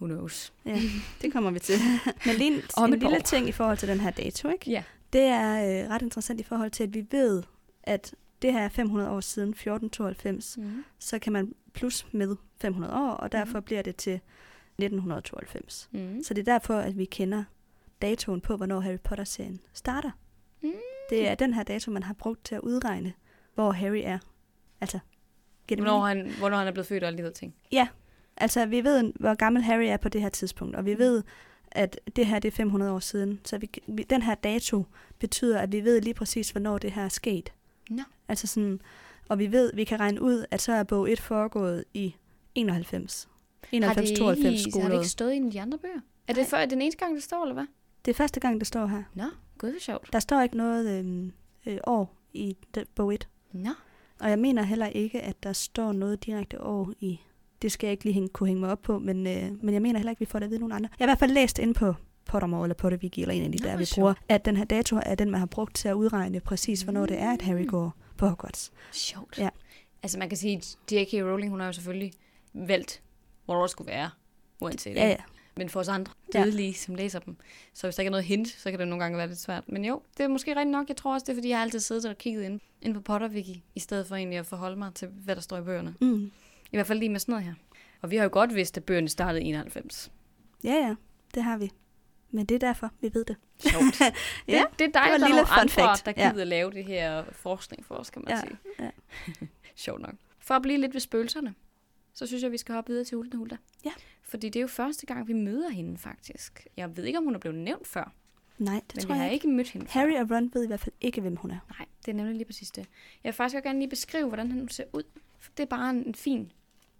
Who knows. Ja, det kommer vi til. Men lige en, Om en lille ting i forhold til den her dato, ikke? Ja. Det er øh, ret interessant i forhold til, at vi ved, at det her er 500 år siden 1492, Mm. så kan man plus med 500 år, og derfor bliver det til 1992. Mm. Så det er derfor, at vi kender datoen på, hvornår Harry Potter-serien starter. Mm. Det er den her dato, man har brugt til at udregne, hvor Harry er. Altså, Hvornår han, hvornår han er blevet født og alle de der ting. Altså, vi ved, hvor gammel Harry er på det her tidspunkt, og vi ved, at det her det er 500 år siden. Så vi, vi, den her dato betyder, at vi ved lige præcis, hvornår det her er sket. Nå. Altså sådan, og vi ved, vi kan regne ud, at så er bog 1 foregået i 91. 91-92 har det, ikke, har det ikke stået i en af de andre bøger? Er det før, den eneste gang, det står, eller hvad? Det er første gang, det står her. Nå, gud, hvor sjovt. Der står ikke noget øhm, øh, år i bog 1. Nå, Og jeg mener heller ikke, at der står noget direkte år i... Det skal jeg ikke lige hænge, kunne hænge mig op på, men, øh, men jeg mener heller ikke, vi får det at vide nogen andre. Jeg har i hvert fald læst ind på Pottermore eller Potterwiki, eller en af de Nå, der, hvor vi sjovt. bruger, at den her dato er den, man har brugt til at udregne præcis, hvornår det er, at Harry Mm. går på Hogwarts. sjovt. Ja. Altså, man kan sige, at J.K. Rowling, hun har jo selvfølgelig valgt, hvornår det skulle være, uanset Ja, ja. Men for os andre, Ja. dødelige, som læser dem. Så hvis der ikke er noget hint, så kan det nogle gange være lidt svært. Men jo, det er måske rigtigt nok. Jeg tror også, det er, fordi jeg har altid siddet og kigget ind, ind på Potterwiki, i stedet for egentlig at forholde mig til, hvad der står i bøgerne. Mm. I hvert fald lige med sådan noget her. Og vi har jo godt vidst, at bøgerne startede i 91. Ja, ja, det har vi. Men det er derfor, vi ved det. Sjovt. det, Ja, det er det var dejligt, en at der er lille nogle andre, fact. der Ja. gider at lave det her forskning for os, kan man Ja, sige. ja. Sjovt nok. For at blive lidt ved spøgelserne, så synes jeg, vi skal hoppe videre til Hulten Hulda. Ja. Fordi det er jo første gang, vi møder hende faktisk. Jeg ved ikke, om hun er blevet nævnt før, Nej, det men tror jeg har ikke. ikke mødt hende før. Harry og Ron ved i hvert fald ikke, hvem hun er. Nej, det er nemlig lige præcis det. Jeg vil faktisk også gerne lige beskrive, hvordan han ser ud. For det er bare en, en fin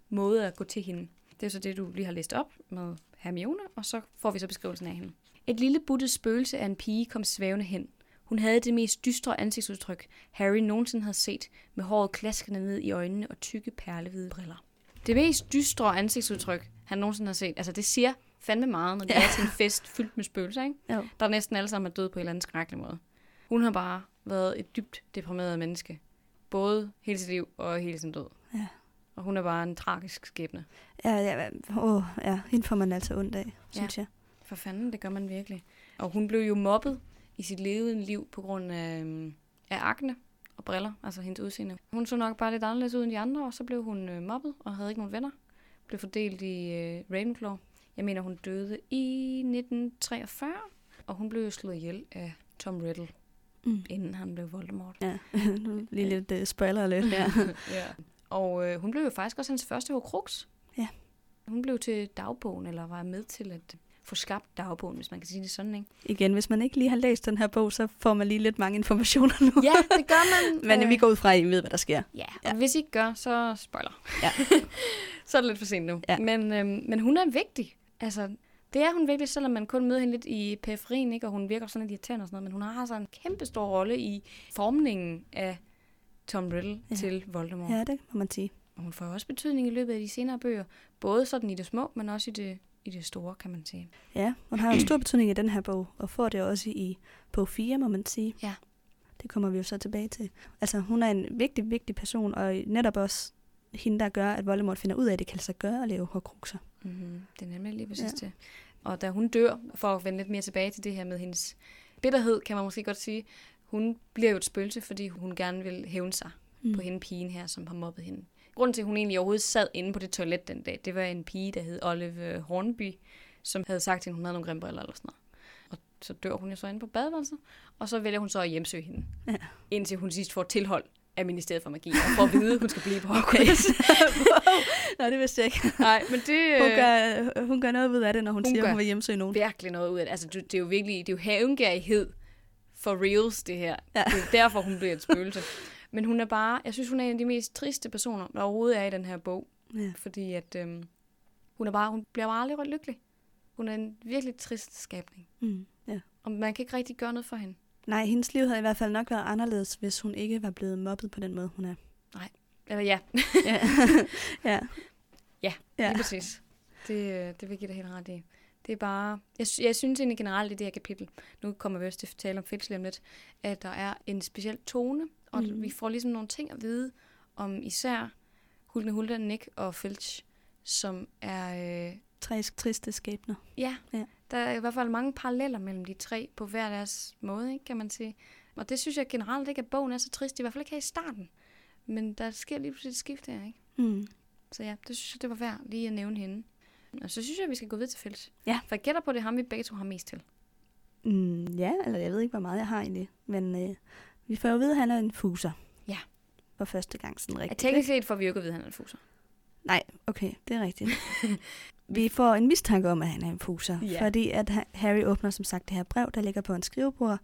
måde at gå til hende. Det er så det, du lige har læst op med Hermione, og så får vi så beskrivelsen af hende. Et lille buttet spøgelse af en pige kom svævende hen. Hun havde det mest dystre ansigtsudtryk, Harry nogensinde havde set, med håret klaskende ned i øjnene og tykke perlehvide briller. Det mest dystre ansigtsudtryk, han nogensinde har set, altså det siger fandme meget, når det Ja. er til en fest fyldt med spøgelser, ikke? Jo. der næsten alle sammen er døde på en eller anden skrækkelig måde. Hun har bare været et dybt deprimeret menneske. Både hele sit liv og hele sin død. Ja. Og hun er bare en tragisk skæbne. Ja, ja, åh, ja, hende får man altså ondt af, synes jeg. For fanden, det gør man virkelig. Og hun blev jo mobbet i sit levende liv på grund af, øhm, af akne og briller, altså hendes udseende. Hun så nok bare lidt anderledes ud end de andre, og så blev hun øh, mobbet og havde ikke nogen venner. Blev fordelt i øh, Ravenclaw. Jeg mener, hun døde i 1943, og hun blev jo slået ihjel af Tom Riddle, Mm. inden han blev Voldemort. Ja, lige lidt uh, spoiler lidt her. ja. Og øh, hun blev jo faktisk også hans første Horcrux. Ja. Hun blev til dagbogen, eller var med til at få skabt dagbogen, hvis man kan sige det sådan, ikke? Igen, hvis man ikke lige har læst den her bog, så får man lige lidt mange informationer nu. Ja, det gør man. Men vi går ud fra, at I ved, hvad der sker. Ja, og Ja. ja. hvis I ikke gør, så spoiler. Ja. så er det lidt for sent nu. Ja. Men, øhm, men hun er vigtig. Altså, det er hun virkelig, selvom man kun møder hende lidt i periferien, ikke? og hun virker sådan lidt irriterende og sådan noget, men hun har altså en kæmpe stor rolle i formningen af Tom Riddle Ja. til Voldemort. Ja, det må man sige. Og hun får også betydning i løbet af de senere bøger, både sådan i det små, men også i det, i det store, kan man sige. Ja, hun har en stor betydning i den her bog, og får det også i bog 4, må man sige. Ja. Det kommer vi jo så tilbage til. Altså, hun er en vigtig, vigtig person, og netop også hende, der gør, at Voldemort finder ud af, at det kan sig gøre at lave horcruxer. Mm-hmm. Det er nemlig lige præcis ja. det. Og da hun dør, for at vende lidt mere tilbage til det her med hendes bitterhed, kan man måske godt sige, hun bliver jo et spøgelse, fordi hun gerne vil hævne sig mm. på hende pigen her, som har mobbet hende. Grunden til, at hun egentlig overhovedet sad inde på det toilet den dag, det var en pige, der hed Olive Hornby, som havde sagt til hende, hun havde nogle grimme briller eller sådan noget. Og så dør hun jo så inde på badeværelset, og så vælger hun så at hjemsøge hende, Ja. indtil hun sidst får tilhold af Ministeriet for Magi, og får at vide, at hun skal blive på Hogwarts. Nej, det vidste jeg ikke. Nej, men det... Hun gør, hun gør noget ud af det, når hun, Hun siger, gør. at hun vil hjemsøge nogen. virkelig noget ud af det. Altså, det, det er jo virkelig, det er jo hævngærighed for reals, det her. Ja. Det er derfor, hun bliver et spøgelse. Men hun er bare, jeg synes, hun er en af de mest triste personer, der overhovedet er i den her bog. Ja. Fordi at, øhm, hun, er bare, hun bliver bare aldrig lykkelig. Hun er en virkelig trist skabning. Mm, ja. Og man kan ikke rigtig gøre noget for hende. Nej, hendes liv havde i hvert fald nok været anderledes, hvis hun ikke var blevet mobbet på den måde, hun er. Eller ja, Ja. ja. Ja, ja. lige præcis. Det, øh, det vil give dig helt ret i. Det er bare... Jeg, jeg synes egentlig generelt i det her kapitel, nu kommer vi også til at tale om om lidt, at der er en speciel tone, og mm. vi får ligesom nogle ting at vide om især Hulne Hulda, Nick og Filch, som er... Øh, Tre triste skæbner. ja, Ja. der er i hvert fald mange paralleller mellem de tre på hver deres måde, ikke, kan man sige. Og det synes jeg generelt ikke, at bogen er så trist, i hvert fald ikke her i starten. Men der sker lige pludselig et skift her, ikke? Mm. Så ja, det synes jeg, det var værd lige at nævne hende. Og så synes jeg, at vi skal gå videre til Felt. Ja. For jeg gætter på, det er ham, vi begge to har mest til. Mm, ja, eller jeg ved ikke, hvor meget jeg har egentlig. Men øh, vi får jo at vide, at han er en fuser. Ja. For første gang sådan Ja, rigtigt. teknisk ikke? set får vi jo ikke at vide, at han er en fuser. Nej, okay, det er rigtigt. vi får en mistanke om, at han er en fuser. Ja. Fordi at ha- Harry åbner som sagt det her brev, der ligger på en skrivebord,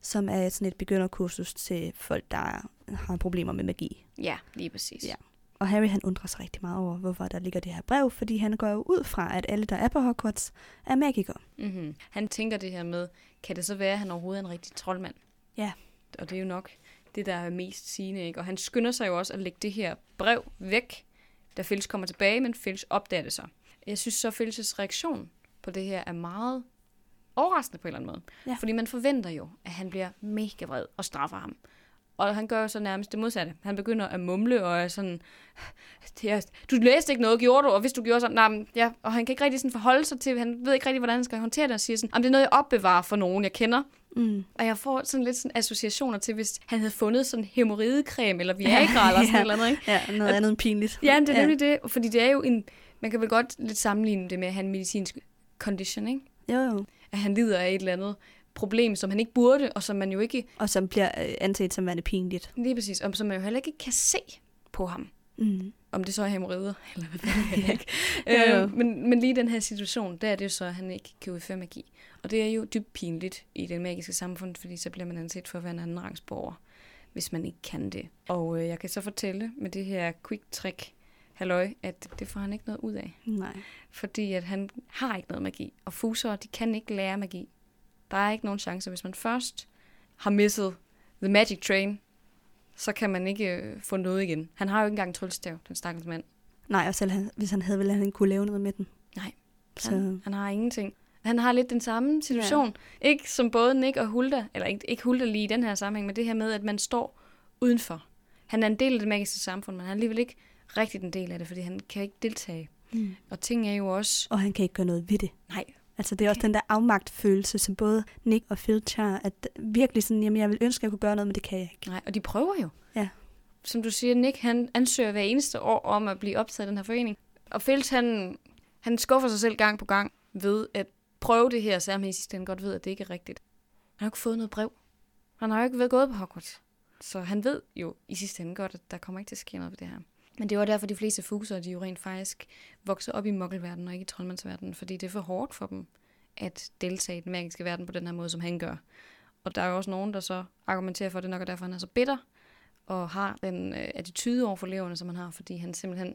som er sådan et begynderkursus til folk, der har problemer med magi. Ja, lige præcis. Ja. Og Harry han undrer sig rigtig meget over, hvorfor der ligger det her brev, fordi han går jo ud fra, at alle, der er på Hogwarts, er magikere. Mm-hmm. Han tænker det her med, kan det så være, at han overhovedet er en rigtig troldmand? Ja. Og det er jo nok det, der er mest sigende, ikke? Og han skynder sig jo også at lægge det her brev væk, da Filch kommer tilbage, men Filch opdager det så. Jeg synes så, Filches reaktion på det her er meget overraskende på en eller anden måde. Ja. Fordi man forventer jo, at han bliver mega vred og straffer ham. Og han gør jo så nærmest det modsatte. Han begynder at mumle og er sådan, du læste ikke noget, gjorde du? Og hvis du gjorde sådan, nej, men ja, og han kan ikke rigtig sådan forholde sig til, han ved ikke rigtig, hvordan han skal håndtere det, og siger sådan, om det er noget, jeg opbevarer for nogen, jeg kender. Mm. Og jeg får sådan lidt sådan associationer til, hvis han havde fundet sådan hemorridecreme eller Viagra eller sådan Ja. eller andet, ikke? Ja, noget andet end pinligt. Ja, det er nemlig det, fordi det er jo en, man kan vel godt lidt sammenligne det med at have en medicinsk condition, ikke? Jo, jo. At han lider af et eller andet problem, som han ikke burde, og som man jo ikke, Og som bliver øh, anset som værende pinligt. lige præcis, og som man jo heller ikke kan se på ham. Mm. Om det så er hemorrider, eller hvad det er, ikke? Jo. øh, men, men lige i den her situation, der er det jo så, at han ikke kan udføre magi. Og det er jo dybt pinligt i det magiske samfund, fordi så bliver man anset for at være en anden rangsborger, hvis man ikke kan det. Og øh, jeg kan så fortælle med det her quick trick, halløj, at det får han ikke noget ud af. Nej. Fordi at han har ikke noget magi. Og fusere, de kan ikke lære magi. Der er ikke nogen chance. Hvis man først har misset The Magic Train, så kan man ikke øh, få noget igen. Han har jo ikke engang en tryllestav, den stakkels mand. Nej, og selv han, hvis han havde, ville han ikke kunne lave noget med den. Nej. Så, Han, han har ingenting. Han har lidt den samme situation. Ja. Ikke som både Nick og Hulda, eller ikke, ikke Hulda lige i den her sammenhæng, men det her med, at man står udenfor. Han er en del af det magiske samfund, men han er alligevel ikke rigtig en del af det, fordi han kan ikke deltage. mm. Og ting er jo også... Og han kan ikke gøre noget ved det. Nej, Altså det er også den der afmagtfølelse, som både Nick og Filch har, at virkelig sådan, jamen jeg vil ønske, at jeg kunne gøre noget, men det kan jeg ikke. nej, og de prøver jo. Ja. Som du siger, Nick han ansøger hver eneste år om at blive optaget i den her forening. Og Filch, han, han skuffer sig selv gang på gang. ved at prøve det her, selvom han i godt ved, at det ikke er rigtigt. Han har ikke fået noget brev. Han har jo ikke været gået på Hogwarts. Så han ved jo i sidste ende godt, at der kommer ikke til at ske noget ved det her. Men det var derfor, de fleste fuser, de jo rent faktisk vokser op i mokkelverdenen og ikke i troldmandsverdenen, fordi det er for hårdt for dem at deltage i den magiske verden på den her måde, som han gør. Og der er jo også nogen, der så argumenterer for, at det nok er derfor, han er så bitter, og har den øh, attitude over for eleverne, som han har, fordi han simpelthen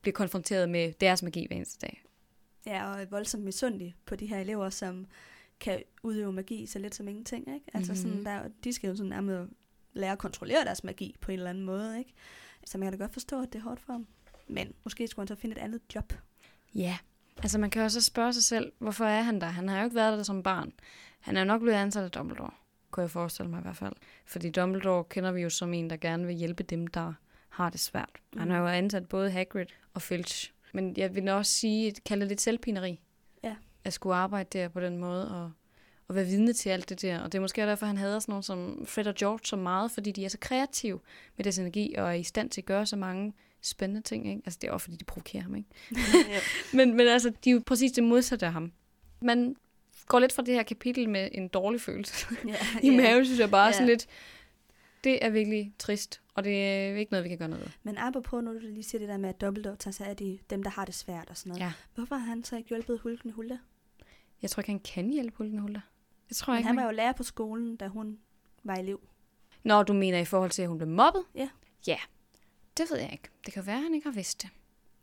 bliver konfronteret med deres magi hver eneste dag. Ja, og er voldsomt misundelig på de her elever, som kan udøve magi så lidt som ingenting. Ikke? Altså mm-hmm. sådan, der, de skal jo sådan nærmest lære at kontrollere deres magi på en eller anden måde. Ikke? Så man kan da godt forstå, at det er hårdt for ham. Men måske skulle han så finde et andet job. Ja, altså man kan også spørge sig selv, hvorfor er han der? Han har jo ikke været der som barn. Han er nok blevet ansat af Dumbledore, kunne jeg forestille mig i hvert fald. Fordi Dumbledore kender vi jo som en, der gerne vil hjælpe dem, der har det svært. Mm. Han har jo ansat både Hagrid og Filch. Men jeg vil også sige, kalde det lidt selvpineri. Ja. At skulle arbejde der på den måde, og, og være vidne til alt det der. Og det er måske derfor, han hader sådan nogen som Fred og George så meget, fordi de er så kreative med deres energi, og er i stand til at gøre så mange spændende ting. Ikke? Altså, det er også, fordi de provokerer ham, ikke? men, men altså, de er jo præcis det modsatte af ham. Man går lidt fra det her kapitel med en dårlig følelse. Ja, I ja. maven synes jeg bare Ja. sådan lidt, det er virkelig trist, og det er ikke noget, vi kan gøre noget ved. Men apropos, når du lige siger det der med, at Dumbledore tager sig af de, dem, der har det svært og sådan noget. Ja. Hvorfor har han så ikke hjulpet Hulken Hulda? Jeg tror ikke, han kan hjælpe Hulken Hulda. Det tror jeg Men ikke. han var jo lærer på skolen, da hun var elev. Når du mener i forhold til, at hun blev mobbet? Ja. Ja, det ved jeg ikke. Det kan være, at han ikke har vidst det.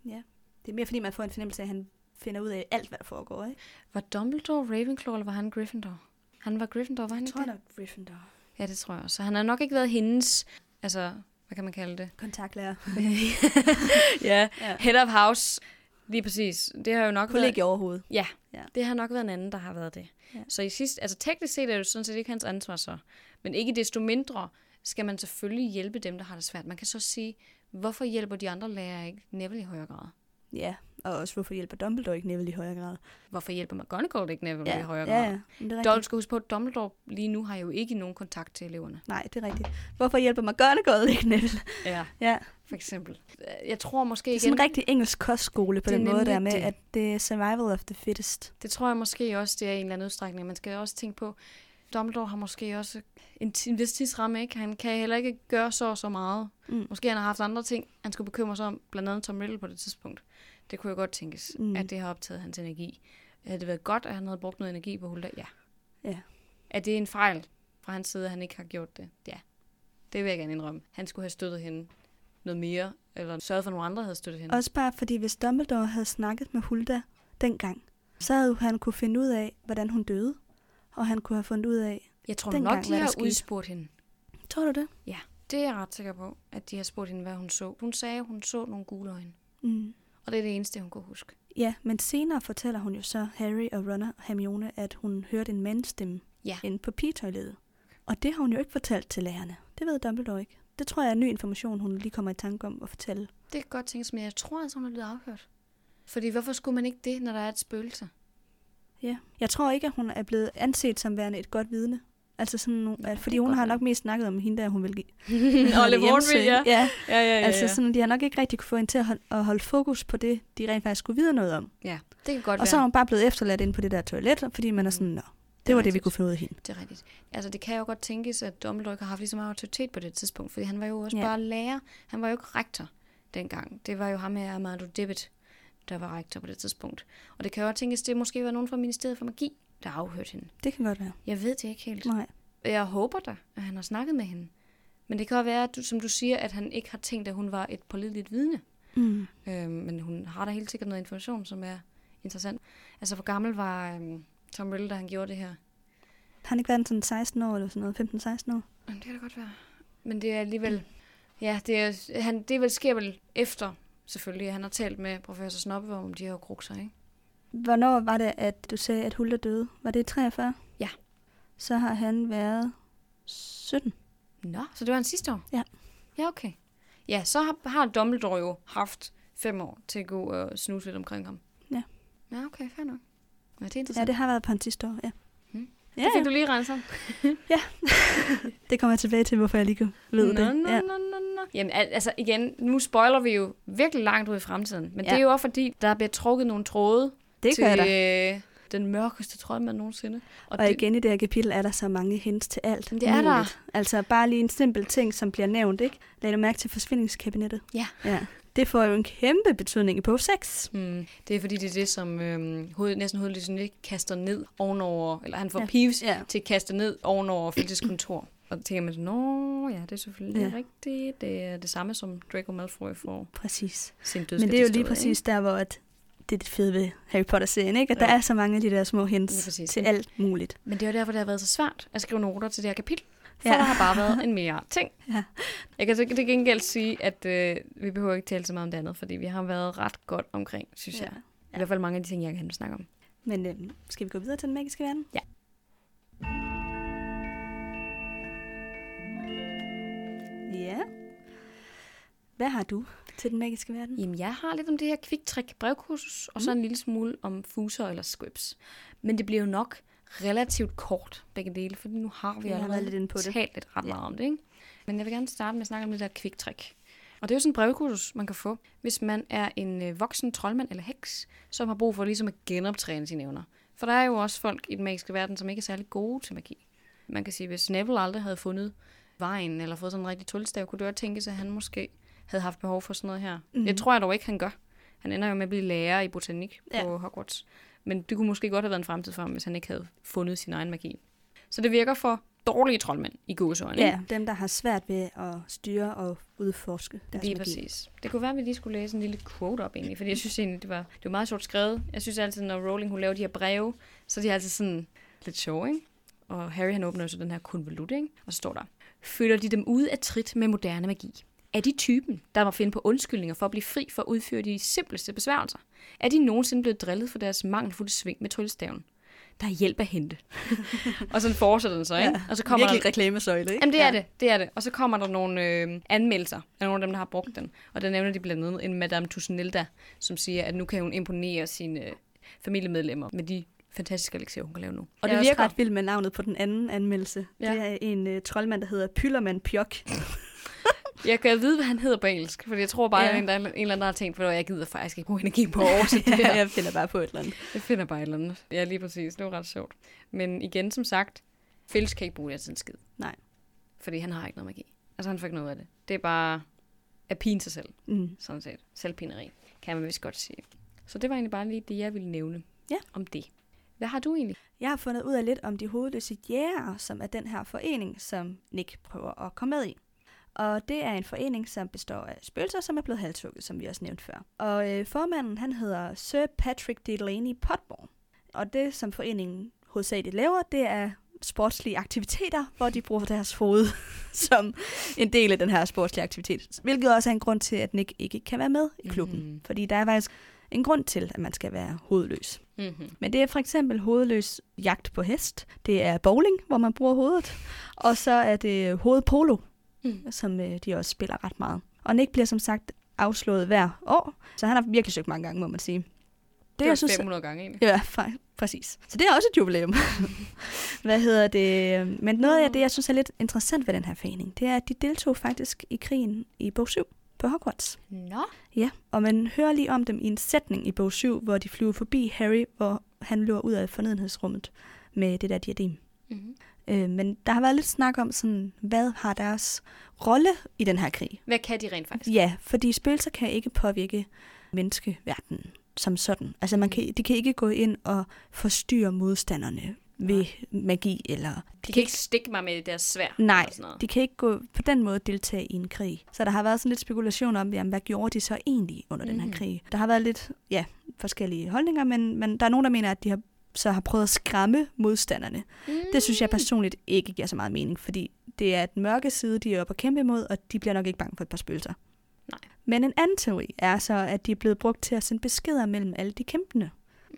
Ja. Det er mere fordi, man får en fornemmelse af, at han finder ud af alt, hvad der foregår. Ikke? Var Dumbledore Ravenclaw, eller var han Gryffindor? Han var Gryffindor, var han Jeg ikke tror det? nok Gryffindor. Ja, det tror jeg også. Så han har nok ikke været hendes, altså, hvad kan man kalde det? Kontaktlærer. ja, Ja. head of house. Lige præcis. Det har jo nok været... Kollegie overhovedet. Ja, Ja. det har nok været en anden, der har været det. Ja. Så i sidst, altså teknisk set er det jo sådan set ikke hans ansvar så. Men ikke desto mindre skal man selvfølgelig hjælpe dem, der har det svært. Man kan så sige, hvorfor hjælper de andre lærere ikke Neville i højere grad? Ja, og også hvorfor hjælper Dumbledore ikke Neville i højere grad? Hvorfor hjælper McGonagall ikke Neville Ja, i højere ja, grad? ja. Det rigtigt. skal huske på, at Dumbledore lige nu har jo ikke nogen kontakt til eleverne. Nej, det er rigtigt. Hvorfor hjælper McGonagall ikke Neville? Ja. Ja, For eksempel. Jeg tror måske det er igen, sådan en rigtig engelsk kostskole på den måde der med, det. at det er survival of the fittest. det tror jeg måske også, det er i en eller anden udstrækning. Man skal også tænke på, Dumbledore har måske også en, en vis tidsramme, ikke? Han kan heller ikke gøre så og så meget. Mm. Måske han har haft andre ting, han skulle bekymre sig om, blandt andet Tom Riddle på det tidspunkt. Det kunne jo godt tænkes, Mm. at det har optaget hans energi. Havde det været godt, at han havde brugt noget energi på Hulda? Ja. Ja. Er det en fejl fra hans side, at han ikke har gjort det? Ja. Det vil jeg gerne indrømme. Han skulle have støttet hende noget mere, eller sørget for, at nogle andre havde støttet hende. Også bare fordi, hvis Dumbledore havde snakket med Hulda dengang, så havde han kunne finde ud af, hvordan hun døde. Og han kunne have fundet ud af, jeg tror dengang, nok, de har udspurgt hende. tror du det? Det er jeg ret sikker på, at de har spurgt hende, hvad hun så. Hun sagde, at hun så nogle gule øjne. Mm. Og det er det eneste, hun kunne huske. Ja, men senere fortæller hun jo så Harry og Ron og Hermione, at hun hørte en mandstemme Ja. inde på pigetoilettet. Og det har hun jo ikke fortalt til lærerne. Det ved Dumbledore ikke. Det tror jeg er ny information, hun lige kommer i tanke om at fortælle. Det kan godt tænkes, men jeg tror altså, hun er blevet afhørt. Fordi hvorfor skulle man ikke det, når der er et spøgelse? Ja. Jeg tror ikke, at hun er blevet anset som værende et godt vidne. Altså sådan nogle, det fordi hun har være. nok mest snakket om hende, der hun vil give. Olive hjemsøge. ja. ja. Ja, ja, ja. Altså ja. sådan, de har nok ikke rigtig kunne få hende til at holde, at holde fokus på det, de rent faktisk skulle vide noget om. ja, det kan godt Og så er være. hun bare blevet efterladt inde på det der toilet, fordi man er sådan, nå, det var det, vi kunne finde ud af hende. Det er rigtigt. Altså, det kan jo godt tænkes, at Dumbledore ikke har haft lige så meget autoritet på det tidspunkt, fordi han var jo også Ja. ja. bare lærer. Han var jo ikke rektor dengang. Det var jo ham her, Amadou Dibbet, der var rektor på det tidspunkt. Og det kan jo godt tænkes, at det måske var nogen fra Ministeriet for Magi, der afhørte hende. Det kan godt være. Jeg ved det ikke helt. Nej. Jeg håber da, at han har snakket med hende. Men det kan også være, at du, som du siger, at han ikke har tænkt, at hun var et pålideligt vidne. Mm. Øhm, men hun har da helt sikkert noget information, som er interessant. Altså, hvor gammel var øhm, Tom Riddle, da han gjorde det her? Har han ikke været sådan 16 år eller sådan noget, 15-16 år? Jamen, det kan da godt være. Men det er alligevel... Ja, det, er, han, det vel sker vel efter, selvfølgelig. Han har talt med professor Snobbe om de her krukser, ikke? Hvornår var det, at du sagde, at Hulda døde? Var det i 43? Ja. Så har han været 17. Nå, så det var hans sidste år? Ja. Ja, okay. Ja, så har, har Dumbledore jo haft fem år til at gå og snuse lidt omkring ham. Ja. Ja, okay, fair nok. Ja, det er Ja, interessant. det har været på hans sidste år, ja. Hmm. Ja, det fik ja. du lige renset. det kommer jeg tilbage til, hvorfor jeg lige ved nå, det. Nå, ja. nå, nå, nå. Jamen, al- altså igen, nu spoiler vi jo virkelig langt ud i fremtiden. Men Ja. det er jo også fordi, der bliver trukket nogle tråde Det til gør der. øh, den mørkeste troldmand nogensinde. Og, og igen i det her kapitel er der så mange hints til alt. Det er der. Altså bare lige en simpel ting, som bliver nævnt, ikke? Lad du mærke til forsvindingskabinettet. Ja. ja. Det får jo en kæmpe betydning i bog 6. Mm, det er fordi, det er det, som øhm, hoved, næsten hovedløsen ikke kaster ned ovenover, eller han får Ja. Peeves Ja. til at kaste ned ovenover Filches kontor. Og så tænker man nå ja, det er selvfølgelig ja. rigtigt. Det er det samme, som Draco Malfoy får Præcis. sin Men det er jo lige præcis der, hvor at det er det fede ved Harry Potter-serien, ikke? At Jo. der er så mange af de der små hints til alt muligt. Men det er jo derfor, det har været så svært at skrive noter til det her kapitel. For Ja. ja. der har bare været en milliard ting. Ja. Jeg kan så til gengæld sige, at øh, vi behøver ikke tale så meget om det andet, fordi vi har været ret godt omkring, synes Ja. jeg. I hvert fald mange af de ting, jeg kan snakke om. Men øh, skal vi gå videre til den magiske verden? Ja. Ja. Hvad har du til den magiske verden? Jamen, jeg har lidt om det her kviktræk brevkursus, og så en lille smule om fuser eller scripts. Men det bliver jo nok relativt kort, begge dele, fordi nu har vi har allerede været lidt på det. talt lidt ret Ja. meget om det. Ikke? Men jeg vil gerne starte med at snakke om det der kviktræk. Og det er jo sådan en brevkursus, man kan få, hvis man er en øh, voksen troldmand eller heks, som har brug for ligesom at genoptræne sine evner. For der er jo også folk i den magiske verden, som ikke er særlig gode til magi. Man kan sige, hvis Neville aldrig havde fundet vejen, eller fået sådan en rigtig tryllestav, kunne du også tænke sig, at han måske havde haft behov for sådan noget her. Mm. Det tror jeg dog ikke, han gør. Han ender jo med at blive lærer i botanik Ja. på Hogwarts. Men det kunne måske godt have været en fremtid for ham, hvis han ikke havde fundet sin egen magi. Så det virker for dårlige troldmænd i gåsøjne. Ja, dem, der har svært ved at styre og udforske deres Lige magi. præcis. Det kunne være, at vi lige skulle læse en lille quote op egentlig, fordi jeg synes egentlig, det var, det var meget sjovt skrevet. Jeg synes altid, når Rowling hun laver de her breve, så er de altid sådan lidt sjove, ikke? Og Harry han åbner så den her konvolut, ikke? Og så står der, føler de dem ude af trit med moderne magi? Er de typen, der må finde på undskyldninger for at blive fri for at udføre de simpleste besværgelser? Er de nogensinde blevet drillet for deres mangelfulde sving med tryllestaven? Der er hjælp at hente. og sådan fortsætter den så, ikke? Ja, og så kommer Virkelig der, reklamesøjle, ikke? Jamen det er ja. det, det er det. Og så kommer der nogle øh, anmeldelser af nogle af dem, der har brugt den. Og der nævner de blandt andet en Madame Tusnelda, som siger, at nu kan hun imponere sine øh, familiemedlemmer med de fantastiske lektier, hun kan lave nu. Og det jeg er virker. også ret vild med navnet på den anden anmeldelse. Ja. Det er en uh, troldmand, der hedder Pyllermand Pjok. Jeg kan vide, hvad han hedder på engelsk, fordi jeg tror bare, Ja. at en, en eller anden har tænkt, at jeg gider faktisk ikke bruge energi på at oversætte det her. jeg finder bare på et eller andet. Jeg finder bare et eller andet. Ja, lige præcis. Det var ret sjovt. Men igen, som sagt, Fælles kan ikke bruge det til en skid. Nej. Fordi han har ikke noget magi. Altså, han får ikke noget af det. Det er bare at pine sig selv. Mm. sådan set. Selvpineri, kan man vist godt sige. Så det var egentlig bare lige det, jeg ville nævne Ja. om det. Hvad har du egentlig? Jeg har fundet ud af lidt om de hovedløse jæger, som er den her forening, som Nick prøver at komme med i. Og det er en forening, som består af spøgelser, som er blevet halshugget, som vi også nævnte før. Og øh, formanden, han hedder Sir Patrick Delaney Potmore. Og det, som foreningen hovedsageligt laver, det er sportslige aktiviteter, hvor de bruger deres hoved som en del af den her sportslige aktivitet. Hvilket også er en grund til, at Nick ikke kan være med i klubben. Mhm. Mm-hmm. Fordi der er faktisk en grund til, at man skal være hovedløs. Mm-hmm. Men det er for eksempel hovedløs jagt på hest. Det er bowling, hvor man bruger hovedet. Og så er det hovedpolo, Mm. som øh, de også spiller ret meget. Og Nick bliver som sagt afslået hver år, så han har virkelig søgt mange gange, må man sige. Det, Det, er jeg synes, 500 gange egentlig. Ja, fa- præcis. Så det er også et jubilæum. Hvad hedder det? Men noget af det, jeg synes er lidt interessant ved den her forening, det er, at de deltog faktisk i krigen i bog 7 på Hogwarts. Nå. Ja, og man hører lige om dem i en sætning i bog 7, hvor de flyver forbi Harry, hvor han løber ud af fornedenhedsrummet med det der diadem. Mm-hmm. Øh, men der har været lidt snak om, sådan, hvad har deres rolle i den her krig? Hvad kan de rent faktisk? Ja, fordi spøgelser kan ikke påvirke menneskeverdenen som sådan. Altså man kan, de kan ikke gå ind og forstyrre modstanderne ved magi, eller De kan ikke stikke mig med deres svær. Nej, eller sådan noget. de kan ikke gå på den måde deltage i en krig. Så der har været sådan lidt spekulation om, jamen, hvad gjorde de så egentlig under mm. den her Mhm. krig? Der har været lidt, ja, forskellige holdninger, men, men der er nogen, der mener, at de har så har prøvet at skræmme modstanderne. Mm. Det synes jeg personligt ikke giver så meget mening, fordi det er den mørke side, de er oppe at kæmpe imod, og de bliver nok ikke bange for et par spøgelser. Nej. Men en anden teori er så, at de er blevet brugt til at sende beskeder mellem alle de kæmpende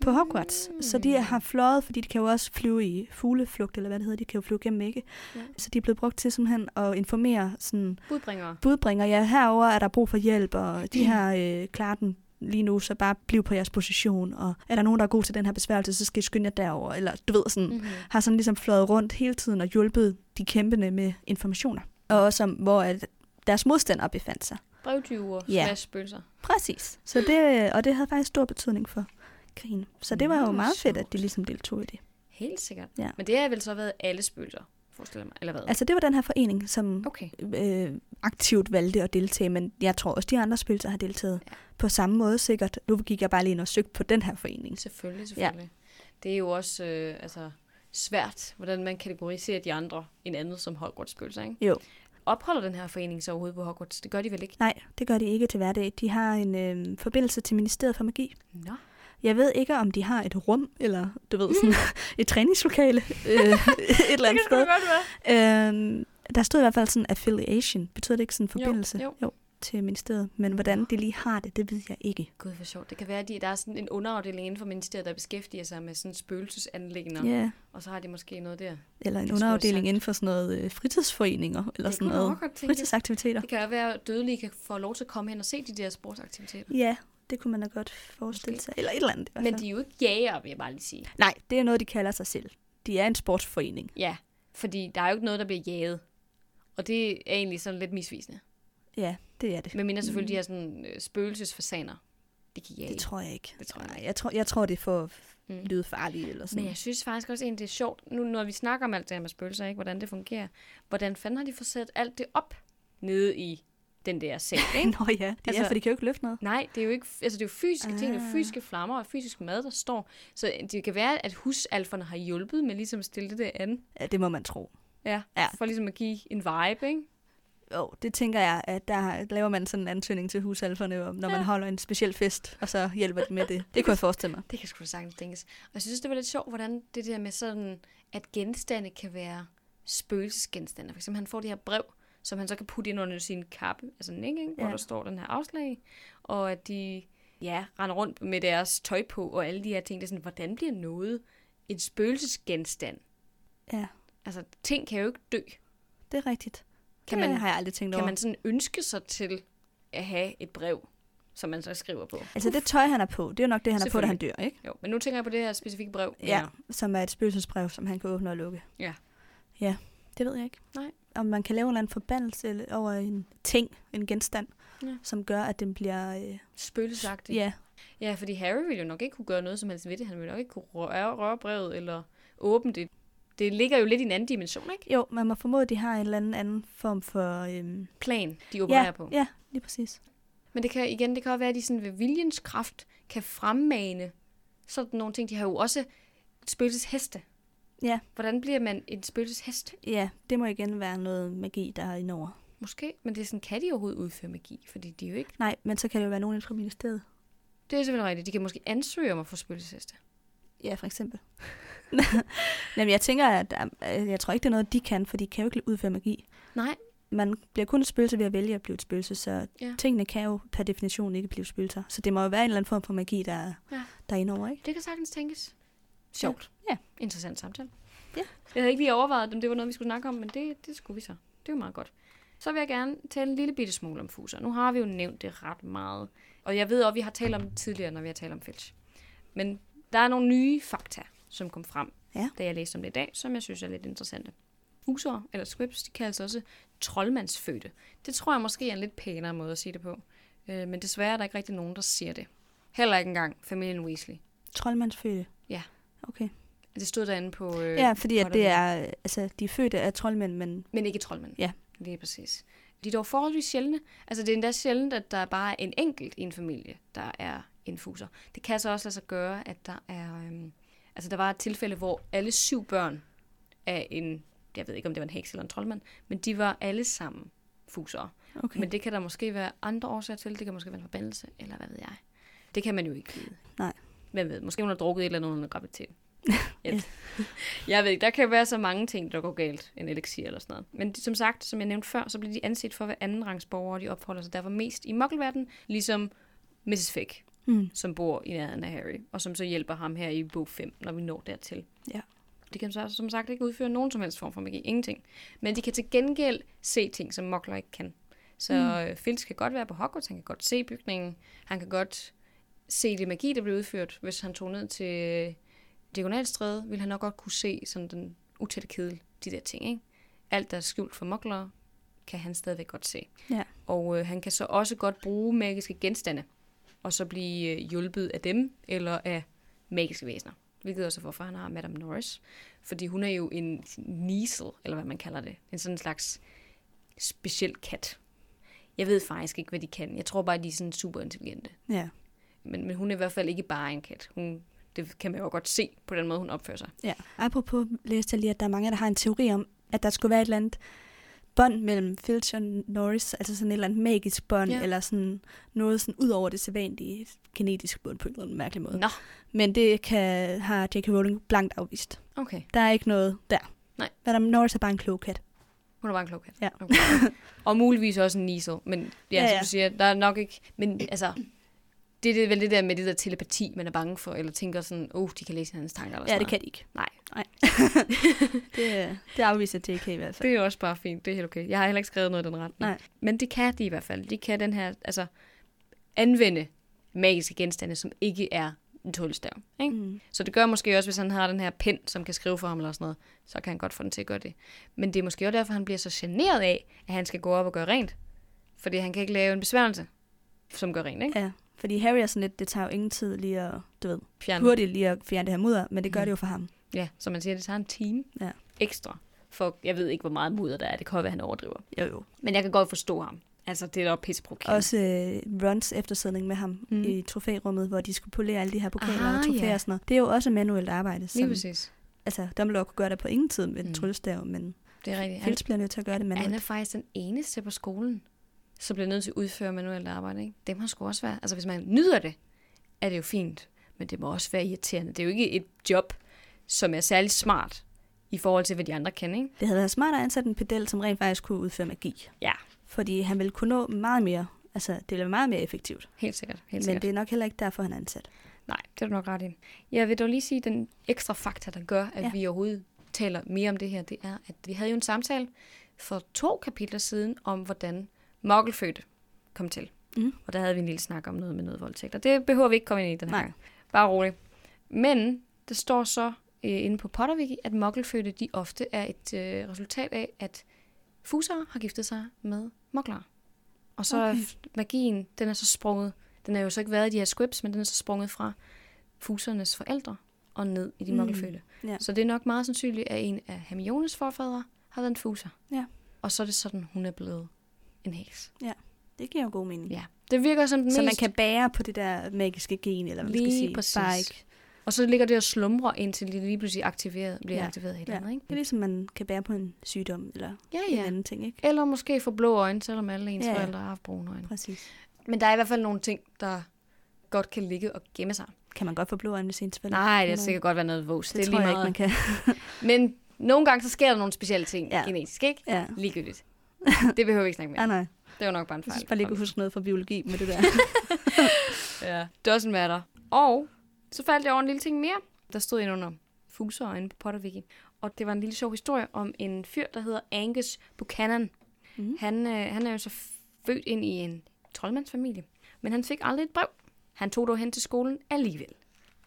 på Hogwarts. Mm. Så de har fløjet, fordi de kan jo også flyve i fugleflugt, eller hvad det hedder, de kan jo flyve gennem vægge. Ja. Så de er blevet brugt til simpelthen at informere sådan, Budbringere. budbringer, ja, herover er der brug for hjælp, og de her øh, klarer den lige nu, så bare bliv på jeres position, og er der nogen, der er god til den her besværgelse, så skal I skynde jer derover, eller du ved sådan, Mm-hmm. har sådan ligesom fløjet rundt hele tiden og hjulpet de kæmpende med informationer. Og også om, hvor at deres modstandere befandt sig. Brevtyver Ja. slash spøgelser. Præcis. Så det, og det havde faktisk stor betydning for grin. Så det var jo meget fedt, at de ligesom deltog i det. Helt sikkert. Ja. Men det har vel så været alle spøgelser, forestiller mig, eller hvad? Altså, det var den her forening, som Okay. øh, aktivt valgte at deltage, men jeg tror også, de andre spøgelser har deltaget Ja. ja. på samme måde sikkert. Nu gik jeg bare lige ind og søgte på den her forening. Selvfølgelig, selvfølgelig. Ja. Det er jo også øh, altså, svært, hvordan man kategoriserer de andre en andet som Hogwarts-spøgelser, ikke? Jo. Opholder den her forening så overhovedet på Hogwarts? Det gør de vel ikke? Nej, det gør de ikke til hverdag. De har en øh, forbindelse til Ministeriet for Magi. Nå. Jeg ved ikke, om de har et rum, eller du ved, sådan et træningslokale øh, et eller andet sted. Øh, der stod i hvert fald sådan affiliation. Betyder det ikke sådan forbindelse? jo. jo til ministeriet. Men hvordan de lige har det, det ved jeg ikke. Gud, hvor sjovt. Det kan være, at de, der er sådan en underafdeling inden for ministeriet, der beskæftiger sig med sådan spøgelsesanlæggende. Ja, Og så har de måske noget der. eller en underafdeling inden for sådan noget øh, fritidsforeninger, eller Det sådan noget fritidsaktiviteter. Det kan jo være, at dødelige kan få lov til at komme hen og se de der sportsaktiviteter. Ja, det kunne man da godt forestille Måske. sig. Eller et eller andet i hvert Men de er jo ikke jæger, vil jeg bare lige sige. Nej, det er noget, de kalder sig selv. De er en sportsforening. Ja, fordi der er jo ikke noget, der bliver jaget. Og det er egentlig sådan lidt misvisende. Ja, det er det. Men mindre selvfølgelig de her sådan øh, spøgelsesfasaner. De kan jage. Det tror jeg ikke. Det tror jeg Nej, ikke. jeg tror, jeg tror det er for Mm. mm. lyde farligt eller sådan Men jeg synes faktisk også egentlig, det er sjovt, nu når vi snakker om alt det her med spøgelser, ikke, hvordan det fungerer. Hvordan fanden har de fået sat alt det op nede i den der seng, ikke? Nå ja, det altså, er, for de kan jo ikke løfte noget. Nej, det er jo ikke, altså det er jo fysiske ting, det er Ah. fysiske flammer og fysisk mad, der står. Så det kan være, at husalferne har hjulpet med ligesom at stille det der an. Ja, det må man tro. Ja, Ja. for ligesom at give en vibe, ikke? Jo, det tænker jeg, at der laver man sådan en ansøgning til husalferne, når Ja. man holder en speciel fest, og så hjælper de med det. Det kunne jeg forestille mig. Det kan sgu da sagtens tænkes. Og jeg synes, det var lidt sjovt, hvordan det der med sådan, at genstande kan være spøgelsesgenstande. For eksempel, han får det her brev, som han så kan putte ind under sin kappe, altså en ikke, hvor Ja. der står den her afslag, og at de ja, render rundt med deres tøj på, og alle de her ting. Det er sådan, hvordan bliver noget en spøgelsesgenstand? Ja, Altså, ting kan jo ikke dø. det er rigtigt. Kan det man, har jeg aldrig tænkt kan over. man sådan ønske sig til at have et brev, som man så skriver på? Altså det tøj, han er på, det er jo nok det, han er på, da han dør, ikke? Jo, men nu tænker jeg på det her specifikke brev. Ja, som er et spøgelsesbrev, som han kan åbne og lukke. Ja. Ja, det ved jeg ikke. Nej. Om man kan lave en eller anden forbandelse over en ting, en genstand, Ja. som gør, at den bliver... Øh, Spøgelsesagtigt. ja, Ja, fordi Harry ville jo nok ikke kunne gøre noget som helst ved det. Han ville nok ikke kunne røre, røre brevet eller åbne det. Det ligger jo lidt i en anden dimension, ikke? jo, man må formode, at de har en eller anden, anden form for... Øhm, Plan, de opererer ja, på. ja, lige præcis. Men det kan igen, det kan også være, at de sådan ved viljens kraft kan fremmane sådan nogle ting. De har jo også spøgelsesheste. Ja. Hvordan bliver man en spøgelseshest? Ja, det må igen være noget magi, der er indover. Måske, men det er sådan, kan de overhovedet udføre magi? Fordi de er jo ikke... Nej, men så kan det jo være nogen fra ministeriet. Det er selvfølgelig rigtigt. De kan måske ansøge om at få spøgelsesheste. Ja, for eksempel. Jamen, jeg tænker, at jeg tror ikke, det er noget, de kan, for de kan jo ikke udføre magi. Nej, Man bliver kun et spøgelse ved at vælge at blive et spøgelse, så Ja. tingene kan jo per definition ikke blive spøgelser. Så det må jo være en eller anden form for magi, der, er- Ja. der er indover, ikke? det kan sagtens tænkes. Sjovt. Ja. Interessant samtale. Ja. Jeg havde ikke lige overvejet, om det var noget, vi skulle snakke om, men det, det skulle vi så. Det er jo meget godt. Så vil jeg gerne tale en lille bitte smule om fuser. Nu har vi jo nævnt det ret meget. Og jeg ved også, at vi har talt om det tidligere, når vi har talt om Filch. Men der er nogle nye fakta, som kom frem, Ja. da jeg læste om det i dag, som jeg synes er lidt interessante. Fuser, eller squibs, de kaldes også troldmandsfødte. Det tror jeg måske er en lidt pænere måde at sige det på. Øh, men desværre er der ikke rigtig nogen, der siger det. Heller ikke engang familien Weasley. Troldmandsfødte. Ja. Okay. Det stod derinde på... Øh, Ja, fordi at det er, altså, de er fødte af troldmænd, men Men ikke troldmænd. Ja. Lige præcis. De er dog forholdsvis sjældne. Altså, det er endda sjældent, at der bare er en enkelt i en familie, der er infuser. Det kan så også lade sig gøre, at der er... Øhm, altså, der var et tilfælde, hvor alle syv børn af en... Jeg ved ikke, om det var en heks eller en troldmand, men de var alle sammen fusere. okay. Men det kan der måske være andre årsager til. Det kan måske være en forbandelse, eller hvad ved jeg. Det kan man jo ikke vide. Nej. Hvem ved? Måske hun har drukket et eller andet under graviditet. Ja. jeg ved ikke, der kan være så mange ting, der går galt. En elixir eller sådan noget. Men de- som sagt, som jeg nævnte før, så bliver de anset for at være anden rangs borgere, og de opholder sig derfor mest i mokkelverden, ligesom Mrs. Fick, Mm. som bor i nærheden af Harry, og som så hjælper ham her i bog 5, når vi når dertil. Ja. De kan så som sagt ikke udføre nogen som helst form for magi. Ingenting. Men de kan til gengæld se ting, som mokler ikke kan. Så mm. Filch kan godt være på Hogwarts, han kan godt se bygningen, han kan godt se det magi, der bliver udført. Hvis han tog ned til Diagonalstræde, ville han nok godt kunne se sådan den utætte kedel, de der ting. Ikke? Alt, der er skjult for moklere, kan han stadigvæk godt se. Ja. Og øh, han kan så også godt bruge magiske genstande, og så blive øh, hjulpet af dem, eller af magiske væsener. Hvilket også er, hvorfor han har Madame Norris. Fordi hun er jo en nisel, eller hvad man kalder det. En sådan slags speciel kat. Jeg ved faktisk ikke, hvad de kan. Jeg tror bare, at de er sådan super intelligente. Ja. Men, men hun er i hvert fald ikke bare en kat. Hun, det kan man jo godt se på den måde, hun opfører sig. ja. Apropos læste jeg lige, at der er mange, der har en teori om, at der skulle være et eller andet bånd mellem Filch og Norris, altså sådan et eller andet magisk bånd, Ja. eller sådan noget sådan ud over det sædvanlige genetisk bånd på en eller anden mærkelig måde. Nå, Men det kan, har J.K. Rowling blankt afvist. okay. Der er ikke noget der. Nej. Madame Norris er bare en klog kat. Hun er bare en klog kat. Ja. Okay. og muligvis også en nisel. Men ja, Ja, ja, som du siger, der er nok ikke... Men altså, det er det, vel det der med det der telepati, man er bange for, eller tænker sådan, oh, de kan læse hans tanker. Eller Ja, sådan det kan de ikke. Nej. Nej. det, det afviser J.K. i hvert fald. Det er også bare fint, det er helt okay. Jeg har heller ikke skrevet noget i den retning. Nej. Men det kan de i hvert fald. De kan den her, altså, anvende magiske genstande, som ikke er en tryllestav. Ikke? Mm. Så det gør måske også, hvis han har den her pen, som kan skrive for ham eller sådan noget, så kan han godt få den til at gøre det. Men det er måske også derfor, han bliver så generet af, at han skal gå op og gøre rent. Fordi han kan ikke lave en besværgelse, som gør rent, ikke? Ja, fordi Harry er sådan lidt, det tager jo ingen tid lige at, du ved, Fjerne. hurtigt lige at fjerne det her mudder, men det gør Mhm. det jo for ham. Ja, som man siger, det tager en time Ja. ekstra. For jeg ved ikke, hvor meget mudder der er. Det kan være, han overdriver. Jo, jo. Men jeg kan godt forstå ham. Altså, det er da pisseprovokerende. Også øh, Rons eftersidning med ham Mm. mm. i trofærummet, hvor de skulle polere alle de her pokaler Ah, og trofæer ja. og sådan noget. Det er jo også manuelt arbejde. Lige Som, præcis. altså, Dumbledore kunne gøre det på ingen tid med Mm. mm. tryllestav, men Det er rigtigt. Filch bliver nødt til at gøre det han er manuelt. faktisk den eneste på skolen, som bliver nødt til at udføre manuelt arbejde. Ikke? Det må sgu også være. Altså, hvis man nyder det, er det jo fint. Men det må også være irriterende. Det er jo ikke et job, som er særlig smart i forhold til, hvad de andre kan, ikke? Det havde været smart at ansætte en pedel, som rent faktisk kunne udføre magi. Ja. Fordi han ville kunne nå meget mere. Altså, det ville være meget mere effektivt. Helt sikkert. Helt men sikkert. det er nok heller ikke derfor, han er ansat. Nej, det er du nok ret i. Jeg vil dog lige sige, at den ekstra fakta, der gør, at. Ja. vi overhovedet taler mere om det her, det er, at vi havde jo en samtale for to kapitler siden om, hvordan mokkelfødte kom til. Mhm. Og der havde vi en lille snak om noget med noget voldtægt. Og det behøver vi ikke komme ind i den her Nej. gang. Bare roligt. Men det står så øh, inde på Potterwiki, at mokkelfødte de ofte er et øh, resultat af, at fusere har giftet sig med moklere. Og så okay. Er magien, den er så sprunget, den har jo så ikke været i de her scripts, men den er så sprunget fra fusernes forældre og ned i de mm. Mm. mokkelfødte. Ja. Så det er nok meget sandsynligt, at en af Hermiones forfædre har været en fuser. Ja. Og så er det sådan, hun er blevet en heks. Det giver jo god mening. Ja. Det virker som den Så man mest... kan bære på det der magiske gen, eller hvad man skal sige. præcis. Bare ikke. Og så ligger det og slumrer, indtil det lige pludselig aktiveret, bliver ja. Ja. aktiveret helt Ja. andet, ikke? Det er ligesom, man kan bære på en sygdom, eller Ja, en ja. anden ting, ikke? Eller måske få blå øjne, selvom alle ens ja. Ja, ja. forældre har haft brune øjne. Præcis. Men der er i hvert fald nogle ting, der godt kan ligge og gemme sig. Kan man godt få blå øjne, hvis ens forældre Nej, det er sikkert godt være noget vås. Det, Det, det tror jeg ikke, meget. man kan. Men nogle gange, så sker der nogle specielle ting ja. Ja. genetisk, ikke? ja. Ligegyldigt. Det behøver vi ikke snakke mere Ah, nej. Det var nok bare en Jeg fejl. synes bare lige, kunne huske noget fra biologi med det der. Ja. Doesn't matter. Og så faldt jeg over en lille ting mere. Der stod ind under fuser inde på Potterwiki. Og det var en lille sjov historie om en fyr, der hedder Angus Buchanan. Mhm. Han, øh, han er jo så født ind i en troldmandsfamilie. Men han fik aldrig et brev. Han tog dog hen til skolen alligevel.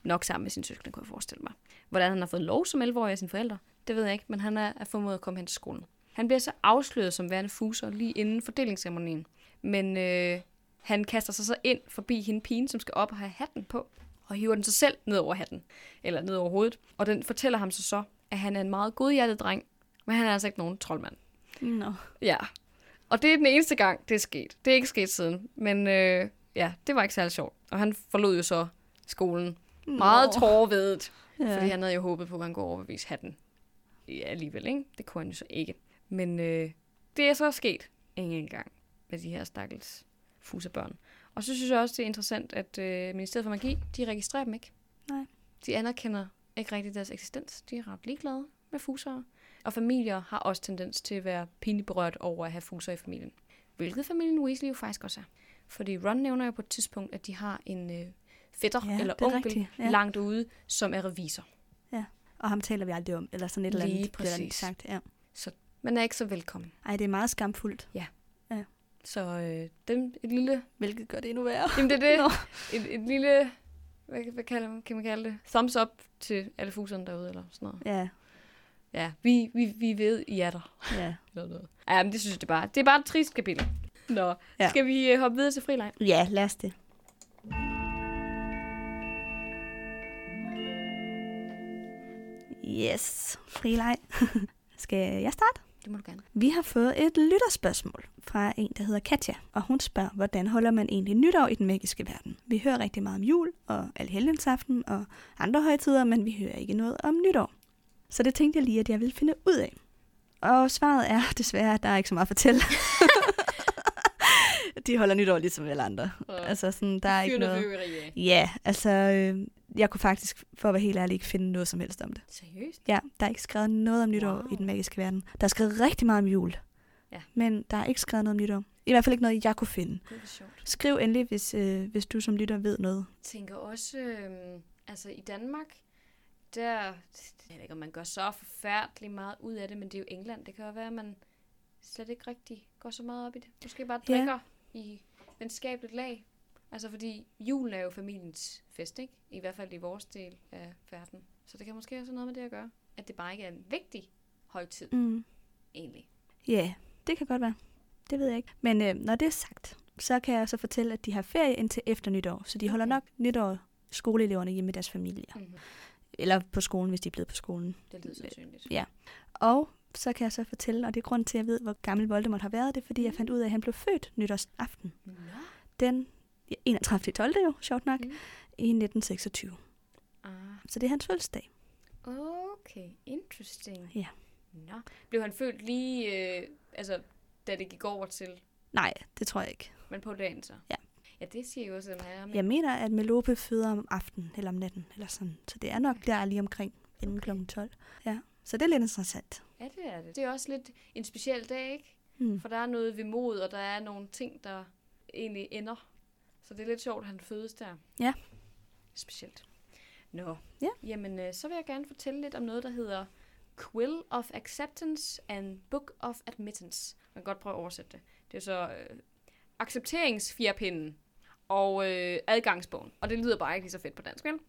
Nok sammen med sin søskende, kunne jeg forestille mig. Hvordan han har fået lov som 11-årig af sine forældre, det ved jeg ikke, men han er, er formået at komme hen til skolen. Han bliver så afsløret som værende fuser lige inden fordelingsceremonien. Men øh, han kaster sig så ind forbi hende pigen, som skal op og have hatten på, og hiver den sig selv ned over hatten, eller ned over hovedet. Og den fortæller ham så så, at han er en meget godhjertet dreng, men han er altså ikke nogen troldmand. Nå. Ja. Og det er den eneste gang, det er sket. Det er ikke sket siden, men øh, ja, det var ikke særlig sjovt. Og han forlod jo så skolen meget Nå. tårvedet, Ja. fordi han havde jo håbet på, at han kunne overbevise hatten ja, alligevel, ikke? Det kunne han jo så ikke. Men øh, det er så sket en enkelt gang med de her stakkels fusebørn. Og så synes jeg også, det er interessant, at øh, Ministeriet for Magi, de registrerer dem ikke. Nej. De anerkender ikke rigtig deres eksistens. De er ret ligeglade med fusere. Og familier har også tendens til at være pinligt berørt over at have fuser i familien. Hvilket familien Weasley jo faktisk også er. Fordi Ron nævner jo på et tidspunkt, at de har en øh, fætter Ja, eller er onkel rigtigt, ja. langt ude, som er revisor. Og ham taler vi aldrig om, eller sådan et eller Lige andet. bliver der præcis. Sagt. Ja. Man er ikke så velkommen. Ej, det er meget skamfuldt. Så øh, dem, et lille... Hvilket gør det endnu værre. Jamen det er det. Nå. Et, et lille... Hvad, hvad kalder man, kan man kalde det? Thumbs up til alle fuserne derude, eller sådan noget. Ja, Ja, vi, vi, vi ved, I er der. ja. Eller noget. Ja, men det synes jeg, det er bare. Det er bare et trist kapitel. Nå, ja. Ja. skal vi øh, hoppe videre til frileg? Ja, lad os det. Yes, frileg. Skal jeg starte? Det må du gerne. Vi har fået et lytterspørgsmål fra en, der hedder Katja, og hun spørger, hvordan holder man egentlig nytår i den magiske verden? Vi hører rigtig meget om jul og alhelgensaften og andre højtider, men vi hører ikke noget om nytår. Så det tænkte jeg lige, at jeg ville finde ud af. Og svaret er desværre, at der er ikke så meget at fortælle. De holder nytår ligesom alle andre. Ja. Altså sådan, der er ikke noget... Ja, altså, øh, jeg kunne faktisk, for at være helt ærlig, ikke finde noget som helst om det. Seriøst? Ja, der er ikke skrevet noget om nytår Wow. i den magiske verden. Der er skrevet rigtig meget om jul. Ja. Men der er ikke skrevet noget om nytår. I hvert fald ikke noget, jeg kunne finde. Gud, hvor sjovt. Skriv endelig, hvis, øh, hvis du som lytter ved noget. Jeg tænker også, øhm, altså i Danmark, der, jeg ved ikke, om man gør så forfærdeligt meget ud af det, men det er jo England. Det kan jo være, at man slet ikke rigtig går så meget op i det. Måske bare Ja. I venskabeligt lag. Altså fordi julen er jo familiens fest, ikke? I hvert fald i vores del af verden. Så det kan måske også noget med det at gøre. At det bare ikke er en vigtig højtid, Mm. egentlig. Ja, det kan godt være. Det ved jeg ikke. Men øh, når det er sagt, så kan jeg så fortælle, at de har ferie indtil efter nytår. Så de holder nok nytår skoleeleverne hjemme med deres familier. Mm-hmm. Eller på skolen, hvis de er blevet på skolen. Det lyder sandsynligt. Ja. Og så kan jeg så fortælle, og det er grund til, at jeg ved, hvor gammel Voldemort har været, det er, fordi jeg fandt ud af, at han blev født nytårsaften. Nå. Den ja, 31. 12. jo, sjovt nok, Mm. i 1926. Ah. Så det er hans fødselsdag. Okay, interesting. Ja. Nå. Blev han født lige, øh, altså, da det gik over til, Nej, det tror jeg ikke. men på dagen så? Ja. Ja, det siger jo også, at han. Jeg mener, at Melope føder om aftenen eller om natten, eller sådan. Så det er nok der lige omkring inden Okay. kl. 12. Ja, så det er lidt interessant. Ja, det er det. Det er også lidt en speciel dag, ikke? Hmm. For der er noget ved mod, og der er nogle ting, der egentlig ender. Så det er lidt sjovt, at han fødes der. Ja. Specielt. Nå. Ja. Jamen, øh, så vil jeg gerne fortælle lidt om noget, der hedder Quill of Acceptance and Book of Admittance. Man kan godt prøve at oversætte det. Det er så øh, accepteringsfjerpinden og øh, adgangsbogen. Og det lyder bare ikke lige så fedt på dansk, vel?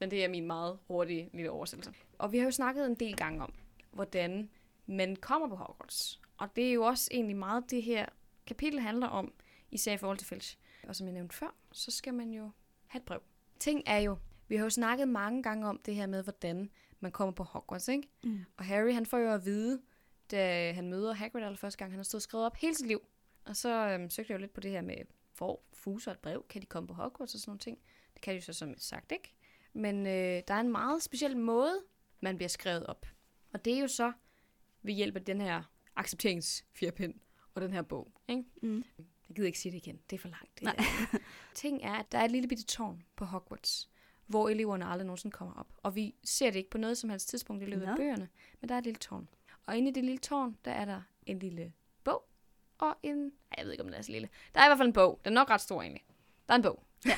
Men det er min meget hurtige lille oversættelse. Og vi har jo snakket en del gange om, hvordan man kommer på Hogwarts. Og det er jo også egentlig meget det her kapitel handler om, især i forhold til Filch. Og som jeg nævnte før, så skal man jo have et brev. Ting er jo, vi har jo snakket mange gange om det her med, hvordan man kommer på Hogwarts, ikke? Mm. Og Harry, han får jo at vide, da han møder Hagrid aller første gang, han har stået skrevet op hele sit liv. Og så øhm, søgte jeg jo lidt på det her med, hvor fuser et brev, kan de komme på Hogwarts og sådan nogle ting. Det kan de jo så som sagt ikke. Men øh, der er en meget speciel måde, man bliver skrevet op. Og det er jo så ved hjælp af den her accepteringsfirpind og den her bog. Ikke? Mm. Jeg gider ikke sige det igen. Det er for langt. Det der. Ting er, at der er et lille bitte tårn på Hogwarts, hvor eleverne aldrig nogensinde kommer op. Og vi ser det ikke på noget som helst tidspunkt i løbet af Nå. bøgerne, men der er et lille tårn. Og inde i det lille tårn, der er der en lille bog og en... Ej, jeg ved ikke, om den er så lille. Der er i hvert fald en bog. Den er nok ret stor egentlig. Der er en bog. der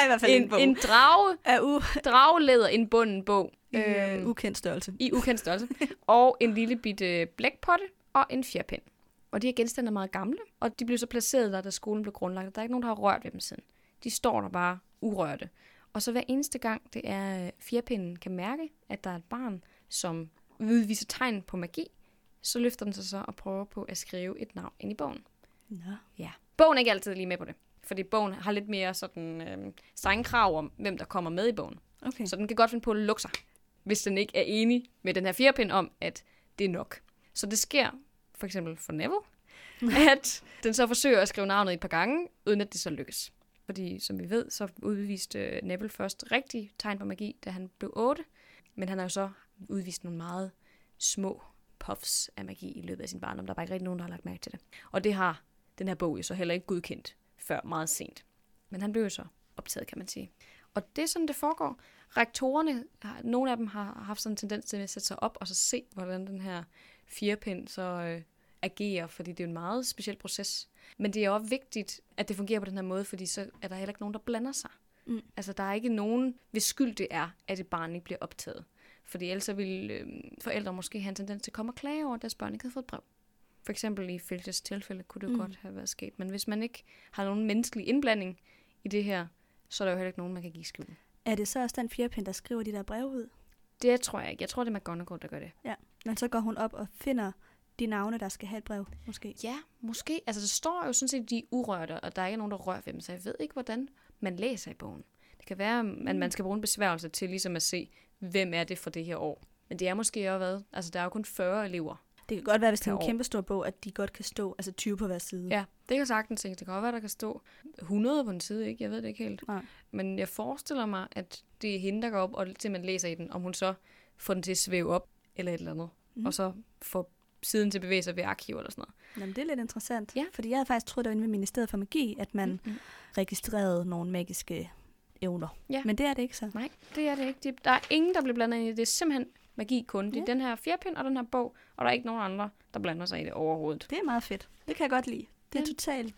er i hvert fald en, En, bog. en drage, af u- dragelæder indbunden bog. I øh, Øhm, ukendt størrelse. i ukendt størrelse. og en lille bitte blækpotte og en fjerpind. Og de her genstande er meget gamle, og de blev så placeret der, da skolen blev grundlagt. Der er ikke nogen, der har rørt ved dem siden. De står der bare urørte. Og så hver eneste gang, det er øh, fjerpinden kan mærke, at der er et barn, som udviser tegn på magi, så løfter den sig så og prøver på at skrive et navn ind i bogen. Nå. Ja. Bogen er ikke altid lige med på det. Fordi bogen har lidt mere sådan øh, strenge krav om, hvem der kommer med i bogen. Okay. Så den kan godt finde på at lukke sig, hvis den ikke er enig med den her fjerpind om, at det er nok. Så det sker for eksempel for Neville, at den så forsøger at skrive navnet et par gange, uden at det så lykkes. Fordi som vi ved, så udviste øh, Neville først rigtig tegn på magi, da han blev 8. Men han har jo så udvist nogle meget små puffs af magi i løbet af sin barndom. Der er bare ikke rigtig nogen, der har lagt mærke til det. Og det har den her bog jo så heller ikke godkendt før meget sent. Men han blev jo så optaget, kan man sige. Og det er sådan, det foregår. Rektorerne, nogle af dem har haft sådan en tendens til at sætte sig op og så se, hvordan den her firepind så øh, agerer, fordi det er en meget speciel proces. Men det er også vigtigt, at det fungerer på den her måde, fordi så er der heller ikke nogen, der blander sig. Mm. Altså, der er ikke nogen, hvis skyld det er, at et barn ikke bliver optaget. Fordi ellers så vil øh, forældre måske have en tendens til at komme og klage over, at deres børn ikke havde fået et brev. For eksempel i Filches tilfælde kunne det jo mm. godt have været sket. Men hvis man ikke har nogen menneskelig indblanding i det her, så er der jo heller ikke nogen, man kan give skyld. Er det så også den firepind, der skriver de der breve ud? Det tror jeg ikke. Jeg tror, det er McGonagall, der gør det. Men så går hun op og finder de navne, der skal have et brev, måske. Ja, måske. Altså, der står jo sådan set, de er urørte, og der er ikke nogen, der rører ved dem, så jeg ved ikke, hvordan man læser i bogen. Det kan være, at man skal bruge en besværgelse til ligesom at se, hvem er det for det her år. Men det er måske også hvad? Altså, der er jo kun 40 elever. Det kan godt være, hvis det er en år. kæmpe stor bog, at de godt kan stå, altså 20 på hver side. Ja, det kan sagtens tænke. Det kan godt være, der kan stå 100 på en side, ikke? Jeg ved det ikke helt. Nej. Men jeg forestiller mig, at det er hende, der går op og simpelthen læser i den, om hun så får den til at svæve op, eller et eller andet. Mm. Og så får siden til at bevæge sig ved arkiv eller sådan noget. Jamen, det er lidt interessant. Ja. Fordi jeg havde faktisk troet, det var inde ved Ministeriet for Magi, at man Mm-hmm. registrerede nogle magiske evner. Ja. Men det er det ikke så. Nej, det er det ikke. Der er ingen, der bliver blandet ind i det. Det er simpelthen magi kun. Det er Ja. den her fjerpind og den her bog, og der er ikke nogen andre, der blander sig i det overhovedet. Det er meget fedt. Det kan jeg godt lide. Det er Ja. totalt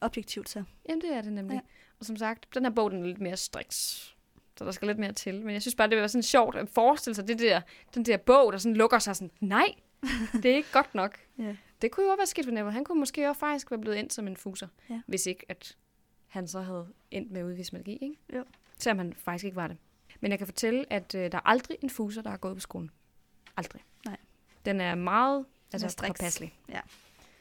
objektivt så. Jamen, det er det nemlig. Ja. Og som sagt, den her bog, den er lidt mere striks. Så der skal lidt mere til. Men jeg synes bare, det var sådan sjovt at forestille sig det der, den der bog, der sådan lukker sig sådan, nej, det er ikke godt nok. Ja. Det kunne jo også være skidt for Neville. Han kunne måske også faktisk være blevet ind som en fuser. Ja. Hvis ikke, at han så havde endt med at udvise magi, ikke? Jo. Selvom han faktisk ikke var det. Men jeg kan fortælle, at øh, der er aldrig en fuser, der har gået på skolen. Aldrig. Nej. Den er meget altså, er striks. påpasselig. Ja.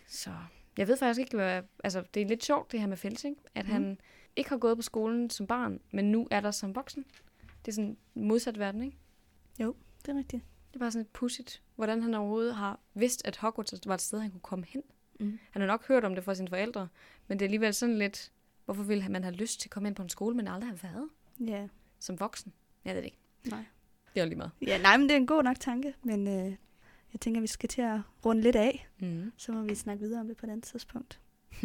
Så jeg ved faktisk ikke, hvad... Altså, det er lidt sjovt, det her med Fels, ikke? At Mhm. mm. han ikke har gået på skolen som barn, men nu er der som voksen. Det er sådan modsat verden, ikke? Det er rigtigt. Det er bare sådan lidt pudsigt, hvordan han overhovedet har vidst, at Hogwarts var et sted, han kunne komme hen. Mm. Han har nok hørt om det fra sine forældre, men det er alligevel sådan lidt, hvorfor ville man have lyst til at komme ind på en skole, men aldrig have været Ja. som voksen? Jeg ved det ikke. Nej. Det er lige meget. ja, nej, men det er en god nok tanke, men øh, jeg tænker, vi skal til at runde lidt af. Mm. Så må vi snakke videre om det på et andet tidspunkt.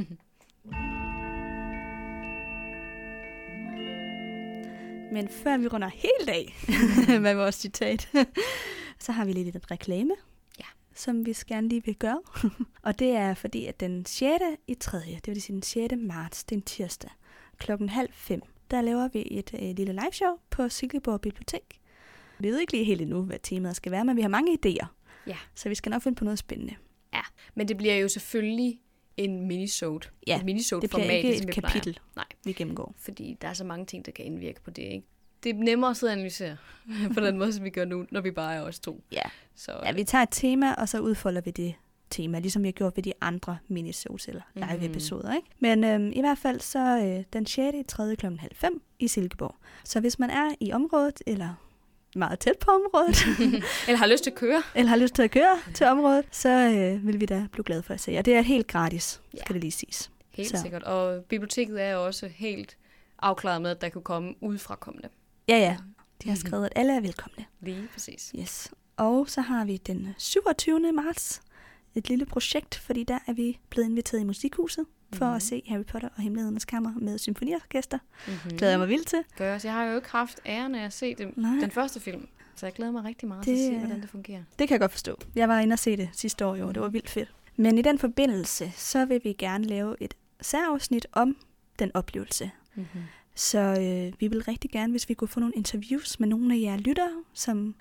Men før vi runder helt af med vores citat, så har vi lige lidt reklame, Ja. som vi gerne lige vil gøre. og det er fordi, at den 6. i 3., det vil sige den 6. marts, det er en tirsdag, klokken halv fem, der laver vi et øh, lille liveshow på Silkeborg Bibliotek. Vi ved ikke lige helt endnu, hvad temaet skal være, men vi har mange idéer. Ja. Så vi skal nok finde på noget spændende. Men det bliver jo selvfølgelig en minisode. Ja, et minisode Det bliver format, ikke ligesom et vi plejer. kapitel, Nej. vi gennemgår. Fordi der er så mange ting, der kan indvirke på det, ikke? Det er nemmere at sidde og analysere på den måde, som vi gør nu, når vi bare er os to. Ja. Så Ja, vi tager et tema, og så udfolder vi det tema, ligesom vi har gjort ved de andre minisodes eller Mhm. live-episoder. Ikke? Men øhm, i hvert fald så øh, den 6. i 3. kl. halv fem i Silkeborg. Så hvis man er i området, eller meget tæt på området, Eller har lyst til at køre. eller har lyst til at køre til området, så øh, vil vi da blive glade for at se jer. Det er helt gratis, Ja. skal det lige siges. Helt Så. sikkert. Og biblioteket er også helt afklaret med, at der kunne komme udefrakommende. Ja, ja. De har Mhm. skrevet, at alle er velkomne. Lige præcis. Yes. Og så har vi den 27. marts et lille projekt, fordi der er vi blevet inviteret i Musikhuset for Mhm. at se Harry Potter og Hemmelighedernes Kammer med symfoniorkester. Mm-hmm. Glæder jeg mig vildt til. Gør jeg. Så jeg har jo ikke haft æren af at se Nej. den første film. Så jeg glæder mig rigtig meget Det til at se, hvordan det fungerer. Det kan jeg godt forstå. Jeg var inde og se det sidste år jo, og det var vildt fedt. Men i den forbindelse, så vil vi gerne lave et særafsnit om den oplevelse. Mm-hmm. Så øh, vi vil rigtig gerne, hvis vi kunne få nogle interviews med nogle af jer lyttere, som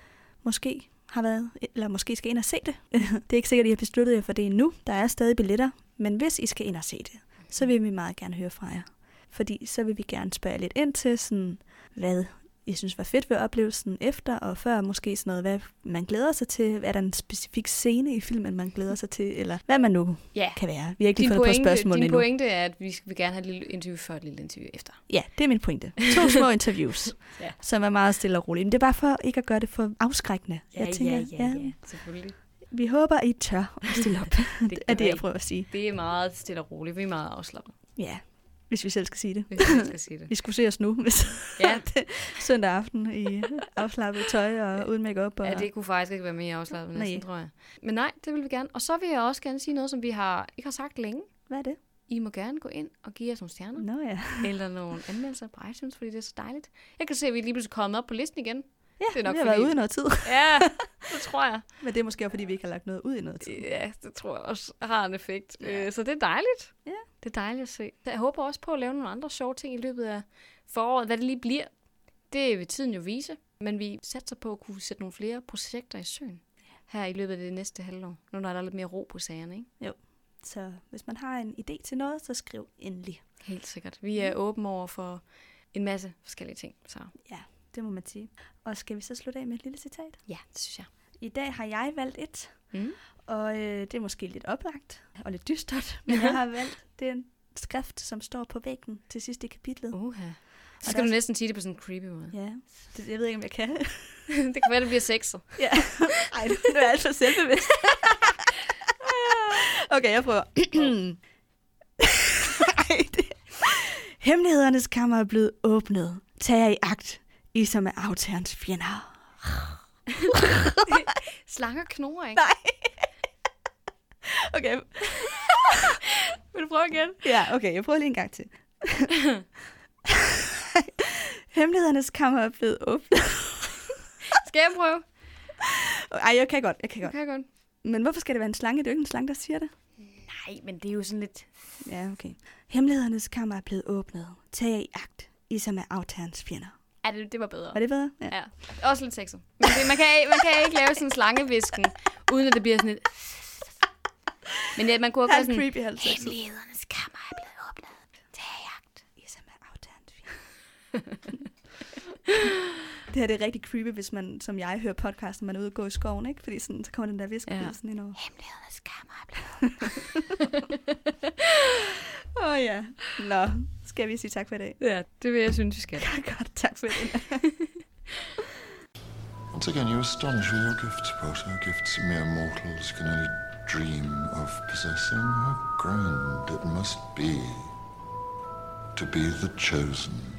måske har været, eller måske skal ind og se det. det er ikke sikkert, at I har besluttet jer for det endnu. Der er stadig billetter. Men hvis I skal ind og se det, så vil vi meget gerne høre fra jer. Fordi så vil vi gerne spørge lidt ind til, sådan, hvad i synes var fedt ved oplevelsen efter og før. Måske sådan noget, hvad man glæder sig til. Er der en specifik scene i filmen, man glæder sig til? Eller hvad man nu Ja. kan være. Vi har ikke lige Din fundet på pointe, spørgsmål din endnu. pointe er, at vi vil gerne have et lille interview før et lille interview efter. Ja, det er min pointe. To små interviews, Ja. som er meget stille og roligt. Men det er bare for ikke at gøre det for afskrækkende. Selvfølgelig. Vi håber, I tør at stille op. det er det, jeg prøver at sige. Det er meget stille og roligt. Vi er meget afslappet, Ja, hvis vi selv skal sige det. hvis jeg skal sige det. Vi skulle se os nu, hvis Ja, søndag aften i afslappet tøj og uden makeup. Og... ja, det kunne faktisk ikke være mere afslappet, næsten, Nej. tror jeg. Men nej, det vil vi gerne. Og så vil jeg også gerne sige noget, som vi har ikke har sagt længe. Hvad er det? I må gerne gå ind og give os nogle stjerner. Nå ja. eller nogle anmeldelser på iTunes, fordi det er så dejligt. Jeg kan se, at vi lige pludselig er kommet op på listen igen. Ja, Det er nok vi har fordi- været ude i noget tid. Ja, det tror jeg. Men det er måske også, fordi vi ikke har lagt noget ud i noget tid. Ja, det tror jeg også har en effekt. Ja. Ja. Så det er dejligt. Ja. Det er dejligt at se. Jeg håber også på at lave nogle andre sjove ting i løbet af foråret. Hvad det lige bliver, det vil tiden jo vise. Men vi satser på at kunne sætte nogle flere projekter i søen her i løbet af det næste halvår. Nu når der er lidt mere ro på sagerne, ikke? Så hvis man har en idé til noget, så skriv endelig. Helt sikkert. Vi er åbne over for en masse forskellige ting. Så Det må man sige. Og skal vi så slutte af med et lille citat? ja, det synes jeg. I dag har jeg valgt et, Mm. og øh, det er måske lidt oplagt og lidt dystert, men jeg har valgt den skrift, som står på væggen til sidst i kapitlet. Uha. Så skal du næsten sige det på sådan en creepy måde. Ja, det, jeg ved ikke, om jeg kan. det kan være, det bliver sexet. ja. Ej, nu er jeg alt for selvbevidst. okay, jeg prøver. Ej, det... Hemmelighedernes kammer er blevet åbnet. Tag jer i agt, I som er aftagerens fjender. Slanger knurrer, ikke? Nej. Okay, Vil du prøve igen? ja, okay, jeg prøver lige en gang til. Hemmelighedernes kammer er blevet åbnet. Skal jeg prøve? Ej, jeg kan godt, jeg kan godt. Kan jeg godt? Men hvorfor skal det være en slange? Det er jo ikke en slange, der siger det. Nej, men det er jo sådan lidt... Ja, okay. Hemmelighedernes kammer er blevet åbnet. Tag i agt, I som er aftagerens fjender. Ja, det, det var bedre. Var det bedre? Ja. Også lidt sexet. Men det, man, kan, man kan ikke lave sådan en slangevisken, uden at det bliver sådan lidt... Men ja, man kunne have Halv sådan... creepy, halv sexet. Hemmelighedernes kammer er blevet åbnet. Tag jagt. I som er aftagerens fjender. det her det er rigtig creepy, hvis man, som jeg, hører podcast, når man er ude og gå i skoven, ikke? Fordi sådan, så kommer den der visk Ja. ja. sådan ind over. Hemmelighedernes kammer er blevet Åh oh, ja. Nå, skal vi sige tak for i dag? Ja, det vil jeg synes, vi skal. Godt, tak for det. Once again, you astonish with your gifts, Potter. Gifts mere mortals can only dream of possessing. How grand it must be to be the chosen.